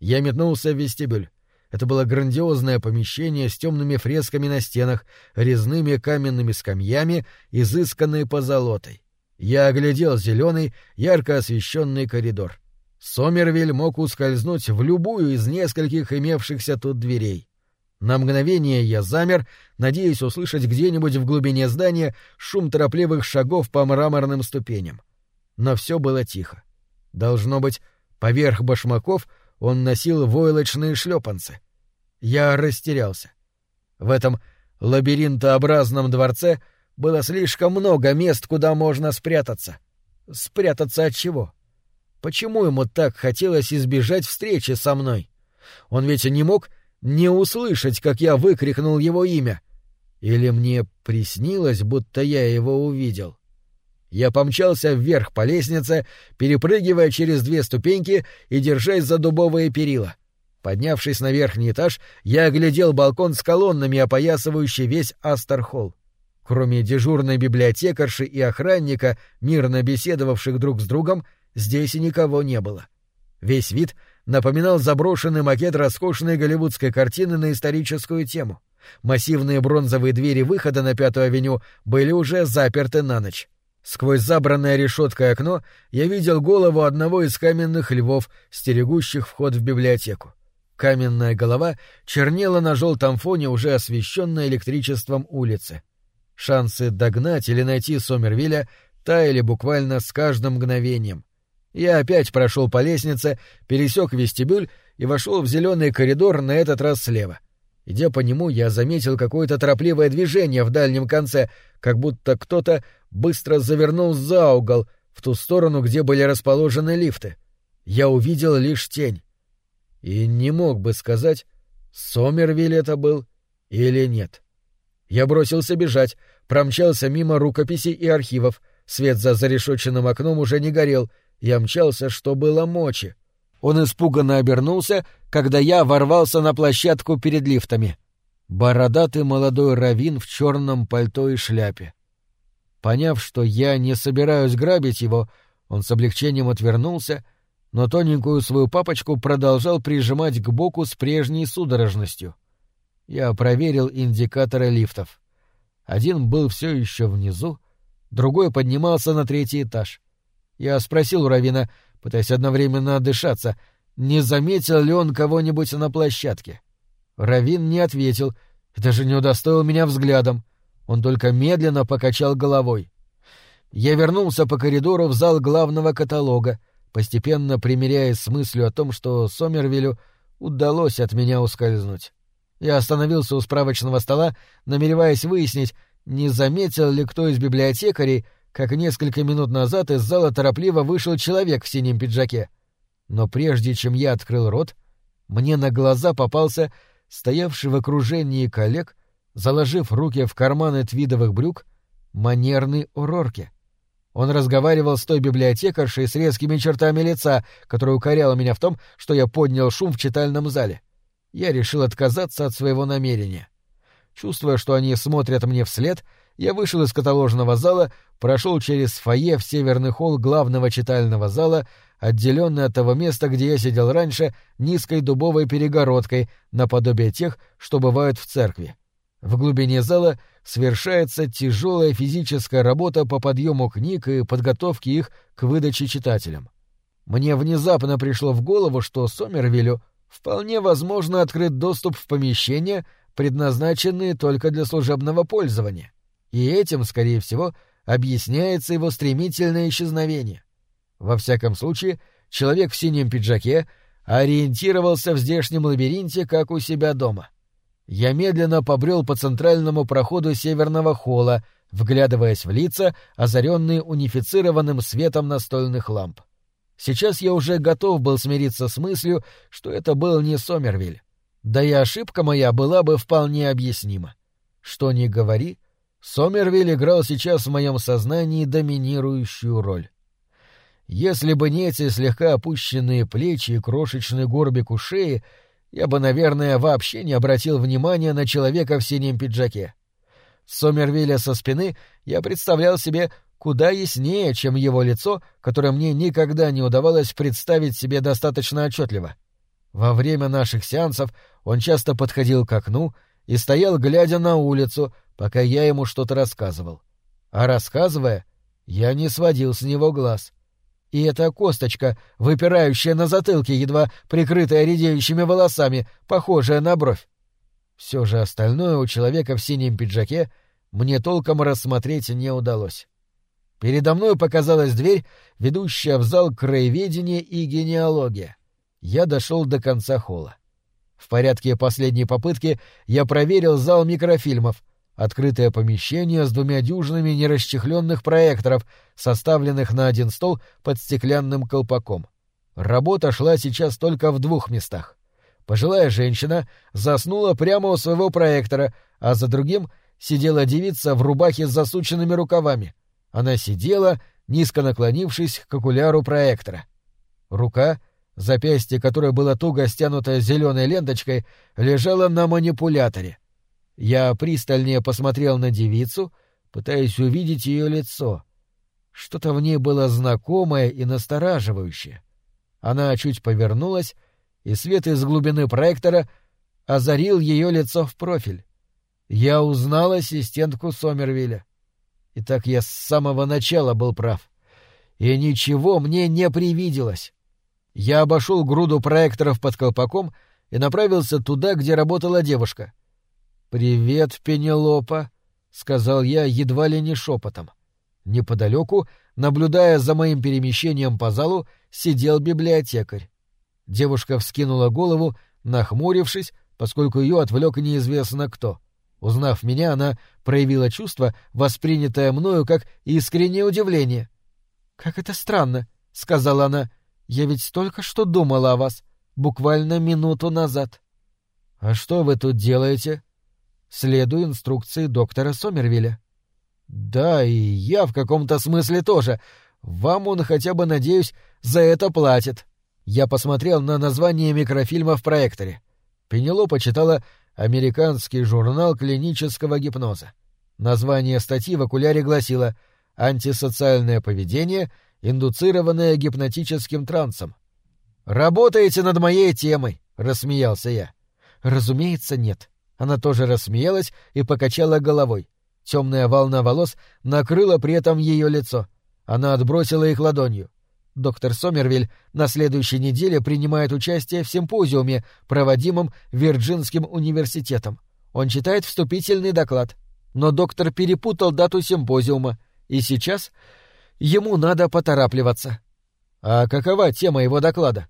Я метнулся в вестибюль. Это было грандиозное помещение с темными фресками на стенах, резными каменными скамьями, изысканной позолотой. Я оглядел зеленый, ярко освещенный коридор. Сомервиль мог ускользнуть в любую из нескольких имевшихся тут дверей. На мгновение я замер, надеясь услышать где-нибудь в глубине здания шум торопливых шагов по мраморным ступеням. Но все было тихо. Должно быть, поверх башмаков он носил войлочные шлепанцы. Я растерялся. В этом лабиринтообразном дворце было слишком много мест, куда можно спрятаться. Спрятаться от чего? — Почему ему так хотелось избежать встречи со мной? Он ведь не мог не услышать, как я выкрикнул его имя. Или мне приснилось, будто я его увидел? Я помчался вверх по лестнице, перепрыгивая через две ступеньки и держась за дубовые перила. Поднявшись на верхний этаж, я оглядел балкон с колоннами, опоясывающий весь Астерхолл. Кроме дежурной библиотекарши и охранника, мирно беседовавших друг с другом, здесь и никого не было. Весь вид напоминал заброшенный макет роскошной голливудской картины на историческую тему. Массивные бронзовые двери выхода на Пятую авеню были уже заперты на ночь. Сквозь забранное решеткой окно я видел голову одного из каменных львов, стерегущих вход в библиотеку. Каменная голова чернела на желтом фоне уже освещенной электричеством улицы. Шансы догнать или найти Сомервилля таяли буквально с каждым мгновением. Я опять прошел по лестнице, пересек вестибюль и вошел в зеленый коридор на этот раз слева. Идя по нему, я заметил какое-то торопливое движение в дальнем конце, как будто кто-то быстро завернул за угол, в ту сторону, где были расположены лифты. Я увидел лишь тень. И не мог бы сказать, Сомервиль это был или нет. Я бросился бежать, промчался мимо рукописей и архивов, свет за зарешоченным окном уже не горел — я мчался, что было мочи. Он испуганно обернулся, когда я ворвался на площадку перед лифтами. Бородатый молодой равин в черном пальто и шляпе. Поняв, что я не собираюсь грабить его, он с облегчением отвернулся, но тоненькую свою папочку продолжал прижимать к боку с прежней судорожностью. Я проверил индикаторы лифтов. Один был все еще внизу, другой поднимался на третий этаж. Я спросил у Равина, пытаясь одновременно отдышаться, не заметил ли он кого-нибудь на площадке. Равин не ответил даже не удостоил меня взглядом. Он только медленно покачал головой. Я вернулся по коридору в зал главного каталога, постепенно примиряясь с мыслью о том, что Сомервилю удалось от меня ускользнуть. Я остановился у справочного стола, намереваясь выяснить, не заметил ли кто из библиотекарей, как несколько минут назад из зала торопливо вышел человек в синем пиджаке. Но прежде чем я открыл рот, мне на глаза попался стоявший в окружении коллег, заложив руки в карманы твидовых брюк, манерный урорки. Он разговаривал с той библиотекаршей с резкими чертами лица, которая укоряла меня в том, что я поднял шум в читальном зале. Я решил отказаться от своего намерения. Чувствуя, что они смотрят мне вслед, я вышел из каталожного зала, прошел через фойе в северный холл главного читального зала, отделенный от того места, где я сидел раньше, низкой дубовой перегородкой, наподобие тех, что бывают в церкви. В глубине зала совершается тяжелая физическая работа по подъему книг и подготовке их к выдаче читателям. Мне внезапно пришло в голову, что Сомервилю вполне возможно открыть доступ в помещения, предназначенные только для служебного пользования, и этим, скорее всего, объясняется его стремительное исчезновение. Во всяком случае, человек в синем пиджаке ориентировался в здешнем лабиринте, как у себя дома. Я медленно побрел по центральному проходу северного холла, вглядываясь в лица, озаренные унифицированным светом настольных ламп. Сейчас я уже готов был смириться с мыслью, что это был не Сомервиль. Да и ошибка моя была бы вполне объяснима. Что ни говори, Сомервиль играл сейчас в моем сознании доминирующую роль. Если бы не эти слегка опущенные плечи и крошечный горбик у шеи, я бы, наверное, вообще не обратил внимания на человека в синем пиджаке. Сомервилля со спины я представлял себе куда яснее, чем его лицо, которое мне никогда не удавалось представить себе достаточно отчетливо. Во время наших сеансов он часто подходил к окну и стоял, глядя на улицу, пока я ему что-то рассказывал. А рассказывая, я не сводил с него глаз — и эта косточка, выпирающая на затылке, едва прикрытая редеющими волосами, похожая на бровь. Все же остальное у человека в синем пиджаке мне толком рассмотреть не удалось. Передо мной показалась дверь, ведущая в зал краеведения и генеалогия. Я дошел до конца холла. В порядке последней попытки я проверил зал микрофильмов — открытое помещение с двумя дюжинами нерасчехленных проекторов, составленных на один стол под стеклянным колпаком. Работа шла сейчас только в двух местах. Пожилая женщина заснула прямо у своего проектора, а за другим сидела девица в рубахе с засученными рукавами. Она сидела, низко наклонившись к окуляру проектора. Рука, запястье которой было туго стянуто зеленой ленточкой, лежала на манипуляторе — я пристальнее посмотрел на девицу, пытаясь увидеть ее лицо. Что-то в ней было знакомое и настораживающее. Она чуть повернулась, и свет из глубины проектора озарил ее лицо в профиль. Я узнал ассистентку Сомервилля. Итак, я с самого начала был прав. И ничего мне не привиделось. Я обошел груду проекторов под колпаком и направился туда, где работала девушка — «Привет, Пенелопа», — сказал я едва ли не шепотом. Неподалеку, наблюдая за моим перемещением по залу, сидел библиотекарь. Девушка вскинула голову, нахмурившись, поскольку ее отвлек неизвестно кто. Узнав меня, она проявила чувство, воспринятое мною как искреннее удивление. «Как это странно», — сказала она. «Я ведь только что думала о вас, буквально минуту назад». «А что вы тут делаете?» следую инструкции доктора Сомервилля. Да, и я в каком-то смысле тоже. Вам он хотя бы, надеюсь, за это платит. Я посмотрел на название микрофильма в проекторе. Пенелопа читала «Американский журнал клинического гипноза». Название статьи в окуляре гласило «Антисоциальное поведение, индуцированное гипнотическим трансом». «Работаете над моей темой», — рассмеялся я. «Разумеется, нет». Она тоже рассмеялась и покачала головой. Темная волна волос накрыла при этом ее лицо. Она отбросила их ладонью. Доктор Сомервиль на следующей неделе принимает участие в симпозиуме, проводимом Вирджинским университетом. Он читает вступительный доклад. Но доктор перепутал дату симпозиума, и сейчас ему надо поторапливаться. А какова тема его доклада?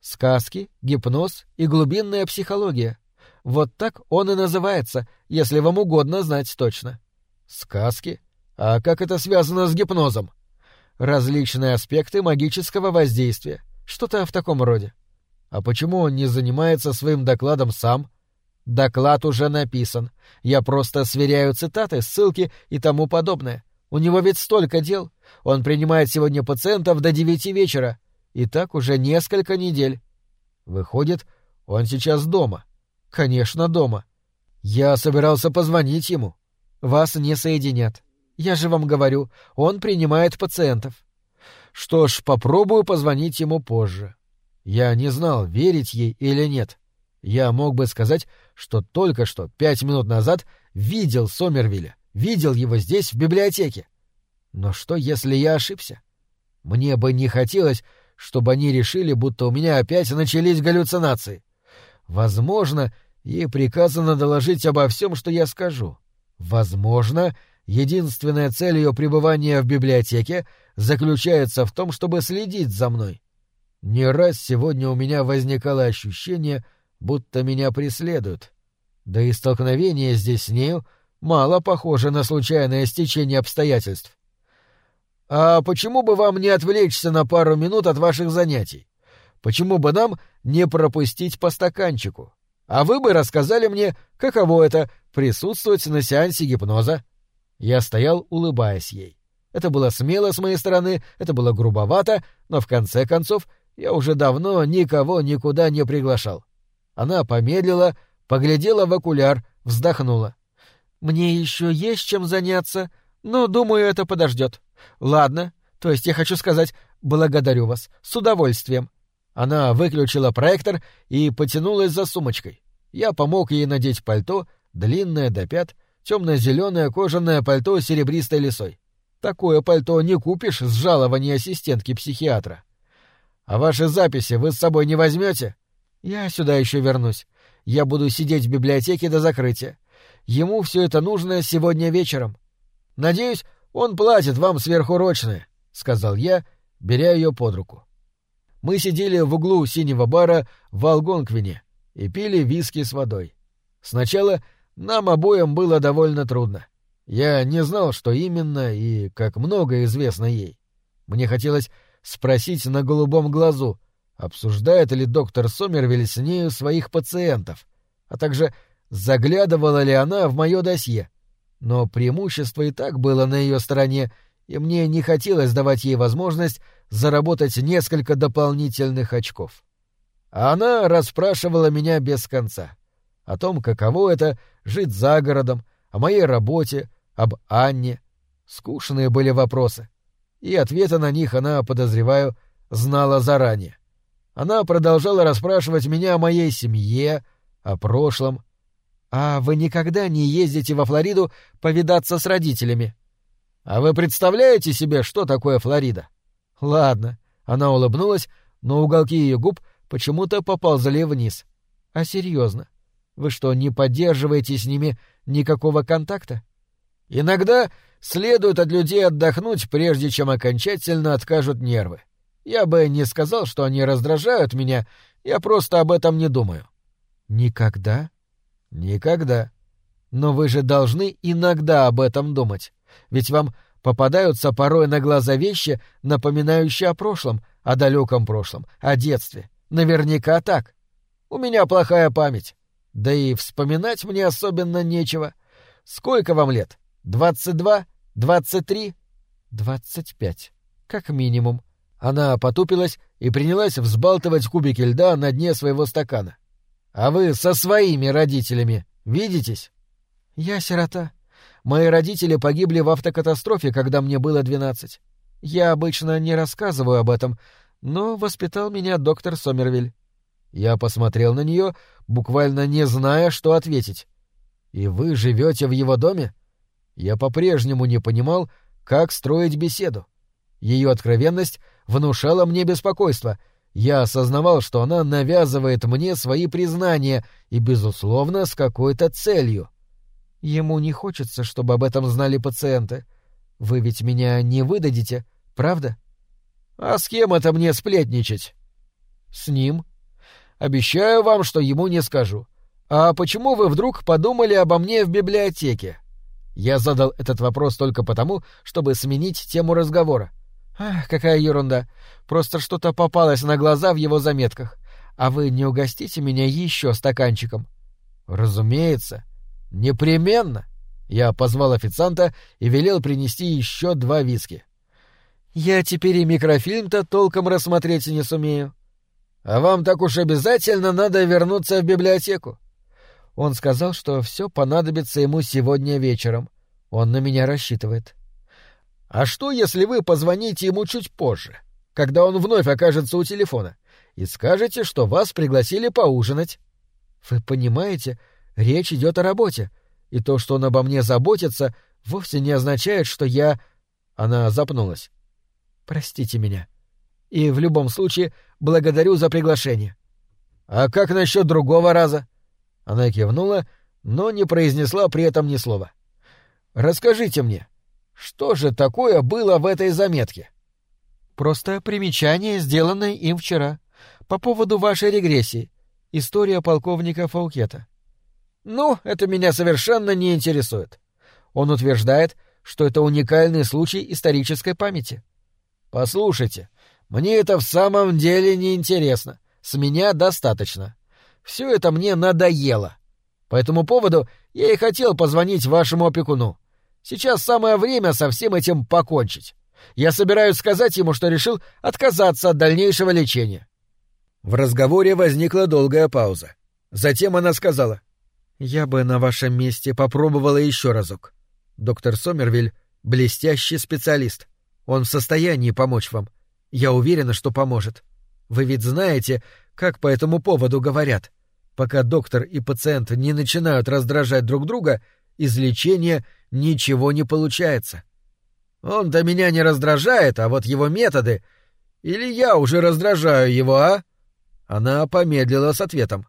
Сказки, гипноз и глубинная психология. Вот так он и называется, если вам угодно знать точно. Сказки? А как это связано с гипнозом? Различные аспекты магического воздействия, что-то в таком роде. А почему он не занимается своим докладом сам? Доклад уже написан. Я просто сверяю цитаты, ссылки и тому подобное. У него ведь столько дел. Он принимает сегодня пациентов до девяти вечера. И так уже несколько недель. Выходит, он сейчас дома. Конечно, дома. Я собирался позвонить ему. Вас не соединят. Я же вам говорю, он принимает пациентов. Что ж, попробую позвонить ему позже. Я не знал, верить ей или нет. Я мог бы сказать, что только что, пять минут назад, видел Сомервилля, видел его здесь, в библиотеке. Но что, если я ошибся? Мне бы не хотелось, чтобы они решили, будто у меня опять начались галлюцинации. Возможно, ей приказано доложить обо всем, что я скажу. Возможно, Единственная цель ее пребывания в библиотеке заключается в том, чтобы следить за мной. Не раз сегодня у меня возникало ощущение, будто меня преследуют. Да и столкновение здесь с нею мало похоже на случайное стечение обстоятельств. А почему бы вам не отвлечься на пару минут от ваших занятий? Почему бы нам не пропустить по стаканчику? А вы бы рассказали мне, каково это — присутствовать на сеансе гипноза. Я стоял, улыбаясь ей. Это было смело с моей стороны, это было грубовато, но в конце концов я уже давно никого никуда не приглашал. Она помедлила, поглядела в окуляр, вздохнула. «Мне еще есть чем заняться, но, думаю, это подождет. Ладно, то есть я хочу сказать, благодарю вас, с удовольствием». Она выключила проектор и потянулась за сумочкой. Я помог ей надеть пальто, длинное до пят, темно-зеленое кожаное пальто с серебристой лисой. Такое пальто не купишь с жалования ассистентки психиатра. А ваши записи вы с собой не возьмете? Я сюда еще вернусь. Я буду сидеть в библиотеке до закрытия. Ему все это нужно сегодня вечером. Надеюсь, он платит вам сверхурочное, — сказал я, беря ее под руку. Мы сидели в углу синего бара в Алгонквине и пили виски с водой. Сначала нам обоим было довольно трудно. Я не знал, что именно и как много известно ей. Мне хотелось спросить на голубом глазу, обсуждает ли доктор Сомервиль с нею своих пациентов, а также заглядывала ли она в мое досье. Но преимущество и так было на ее стороне, и мне не хотелось давать ей возможность заработать несколько дополнительных очков. А она расспрашивала меня без конца о том, каково это — жить за городом, о моей работе, об Анне. Скучные были вопросы. И ответы на них она, подозреваю, знала заранее. Она продолжала расспрашивать меня о моей семье, о прошлом. «А вы никогда не ездите во Флориду повидаться с родителями?» «А вы представляете себе, что такое Флорида?» «Ладно». Она улыбнулась, но уголки ее губ почему-то поползли вниз. «А серьезно? Вы что, не поддерживаете с ними никакого контакта? Иногда следует от людей отдохнуть, прежде чем окончательно откажут нервы. Я бы не сказал, что они раздражают меня, я просто об этом не думаю. Никогда? Никогда. Но вы же должны иногда об этом думать. Ведь вам попадаются порой на глаза вещи, напоминающие о прошлом, о далеком прошлом, о детстве. Наверняка так. У меня плохая память. Да и вспоминать мне особенно нечего. Сколько вам лет? Двадцать два? Двадцать три? Двадцать пять. Как минимум. Она потупилась и принялась взбалтывать кубики льда на дне своего стакана. А вы со своими родителями видитесь? Я сирота. Мои родители погибли в автокатастрофе, когда мне было двенадцать. Я обычно не рассказываю об этом, но воспитал меня доктор Сомервиль. Я посмотрел на нее, буквально не зная, что ответить. «И вы живете в его доме?» Я по-прежнему не понимал, как строить беседу. Ее откровенность внушала мне беспокойство. Я осознавал, что она навязывает мне свои признания и, безусловно, с какой-то целью. Ему не хочется, чтобы об этом знали пациенты. Вы ведь меня не выдадите, правда? А с кем это мне сплетничать? С ним. Обещаю вам, что ему не скажу. А почему вы вдруг подумали обо мне в библиотеке? Я задал этот вопрос только потому, чтобы сменить тему разговора. Ах, какая ерунда. Просто что-то попалось на глаза в его заметках. А вы не угостите меня еще стаканчиком? Разумеется. Непременно. Я позвал официанта и велел принести еще два виски. Я теперь и микрофильм-то толком рассмотреть не сумею. А вам так уж обязательно надо вернуться в библиотеку. Он сказал, что все понадобится ему сегодня вечером. Он на меня рассчитывает. А что, если вы позвоните ему чуть позже, когда он вновь окажется у телефона, и скажете, что вас пригласили поужинать? Вы понимаете, речь идет о работе, и то, что он обо мне заботится, вовсе не означает, что я... Она запнулась. Простите меня. И в любом случае благодарю за приглашение. А как насчет другого раза? Она кивнула, но не произнесла при этом ни слова. «Расскажите мне, что же такое было в этой заметке?» «Просто примечание, сделанное им вчера, по поводу вашей регрессии. История полковника Фаукета». «Ну, это меня совершенно не интересует. Он утверждает, что это уникальный случай исторической памяти». «Послушайте, мне это в самом деле не интересно. С меня достаточно. Все это мне надоело. По этому поводу я и хотел позвонить вашему опекуну. Сейчас самое время со всем этим покончить. Я собираюсь сказать ему, что решил отказаться от дальнейшего лечения. В разговоре возникла долгая пауза. Затем она сказала. «Я бы на вашем месте попробовала еще разок. Доктор Сомервиль — блестящий специалист. Он в состоянии помочь вам. Я уверена, что поможет. Вы ведь знаете, как по этому поводу говорят. Пока доктор и пациент не начинают раздражать друг друга, из лечения ничего не получается. Он-то меня не раздражает, а вот его методы... Или я уже раздражаю его, а? Она помедлила с ответом.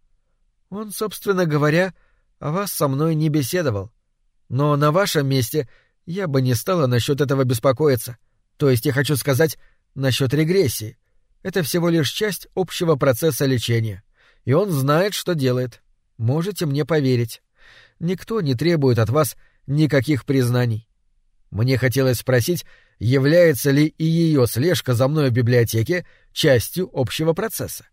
Он, собственно говоря, о вас со мной не беседовал. Но на вашем месте я бы не стала насчет этого беспокоиться. То есть я хочу сказать насчет регрессии. Это всего лишь часть общего процесса лечения и он знает, что делает. Можете мне поверить. Никто не требует от вас никаких признаний. Мне хотелось спросить, является ли и ее слежка за мной в библиотеке частью общего процесса.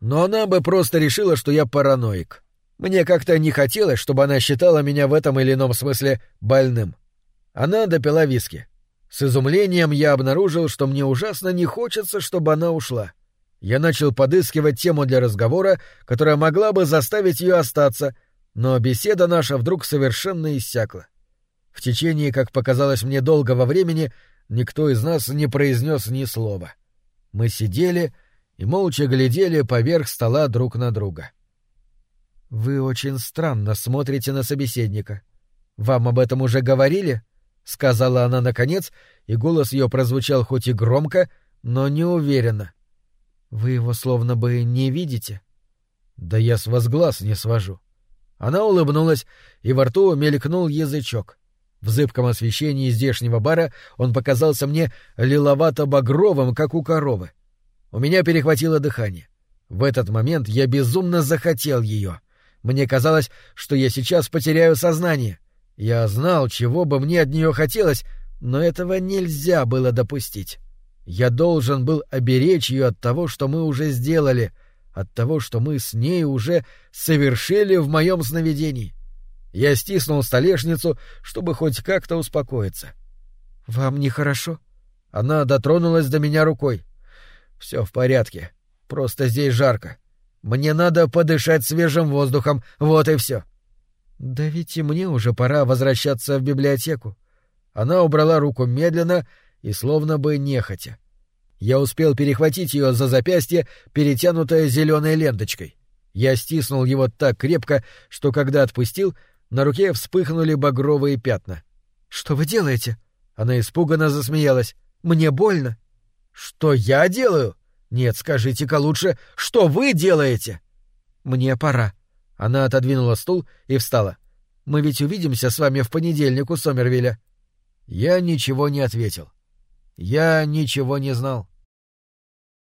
Но она бы просто решила, что я параноик. Мне как-то не хотелось, чтобы она считала меня в этом или ином смысле больным. Она допила виски. С изумлением я обнаружил, что мне ужасно не хочется, чтобы она ушла. Я начал подыскивать тему для разговора, которая могла бы заставить ее остаться, но беседа наша вдруг совершенно иссякла. В течение, как показалось мне, долгого времени никто из нас не произнес ни слова. Мы сидели и молча глядели поверх стола друг на друга. «Вы очень странно смотрите на собеседника. Вам об этом уже говорили?» — сказала она наконец, и голос ее прозвучал хоть и громко, но неуверенно. Вы его словно бы не видите? Да я с вас глаз не свожу. Она улыбнулась, и во рту мелькнул язычок. В зыбком освещении здешнего бара он показался мне лиловато-багровым, как у коровы. У меня перехватило дыхание. В этот момент я безумно захотел ее. Мне казалось, что я сейчас потеряю сознание. Я знал, чего бы мне от нее хотелось, но этого нельзя было допустить. Я должен был оберечь ее от того, что мы уже сделали, от того, что мы с ней уже совершили в моем сновидении. Я стиснул столешницу, чтобы хоть как-то успокоиться. «Вам нехорошо?» Она дотронулась до меня рукой. «Все в порядке. Просто здесь жарко. Мне надо подышать свежим воздухом, вот и все». «Да ведь и мне уже пора возвращаться в библиотеку». Она убрала руку медленно и словно бы нехотя. Я успел перехватить ее за запястье, перетянутое зеленой ленточкой. Я стиснул его так крепко, что когда отпустил, на руке вспыхнули багровые пятна. «Что вы делаете?» Она испуганно засмеялась. «Мне больно». «Что я делаю?» «Нет, скажите-ка лучше, что вы делаете?» «Мне пора». Она отодвинула стул и встала. «Мы ведь увидимся с вами в понедельник у Сомервилля». Я ничего не ответил. Я ничего не знал.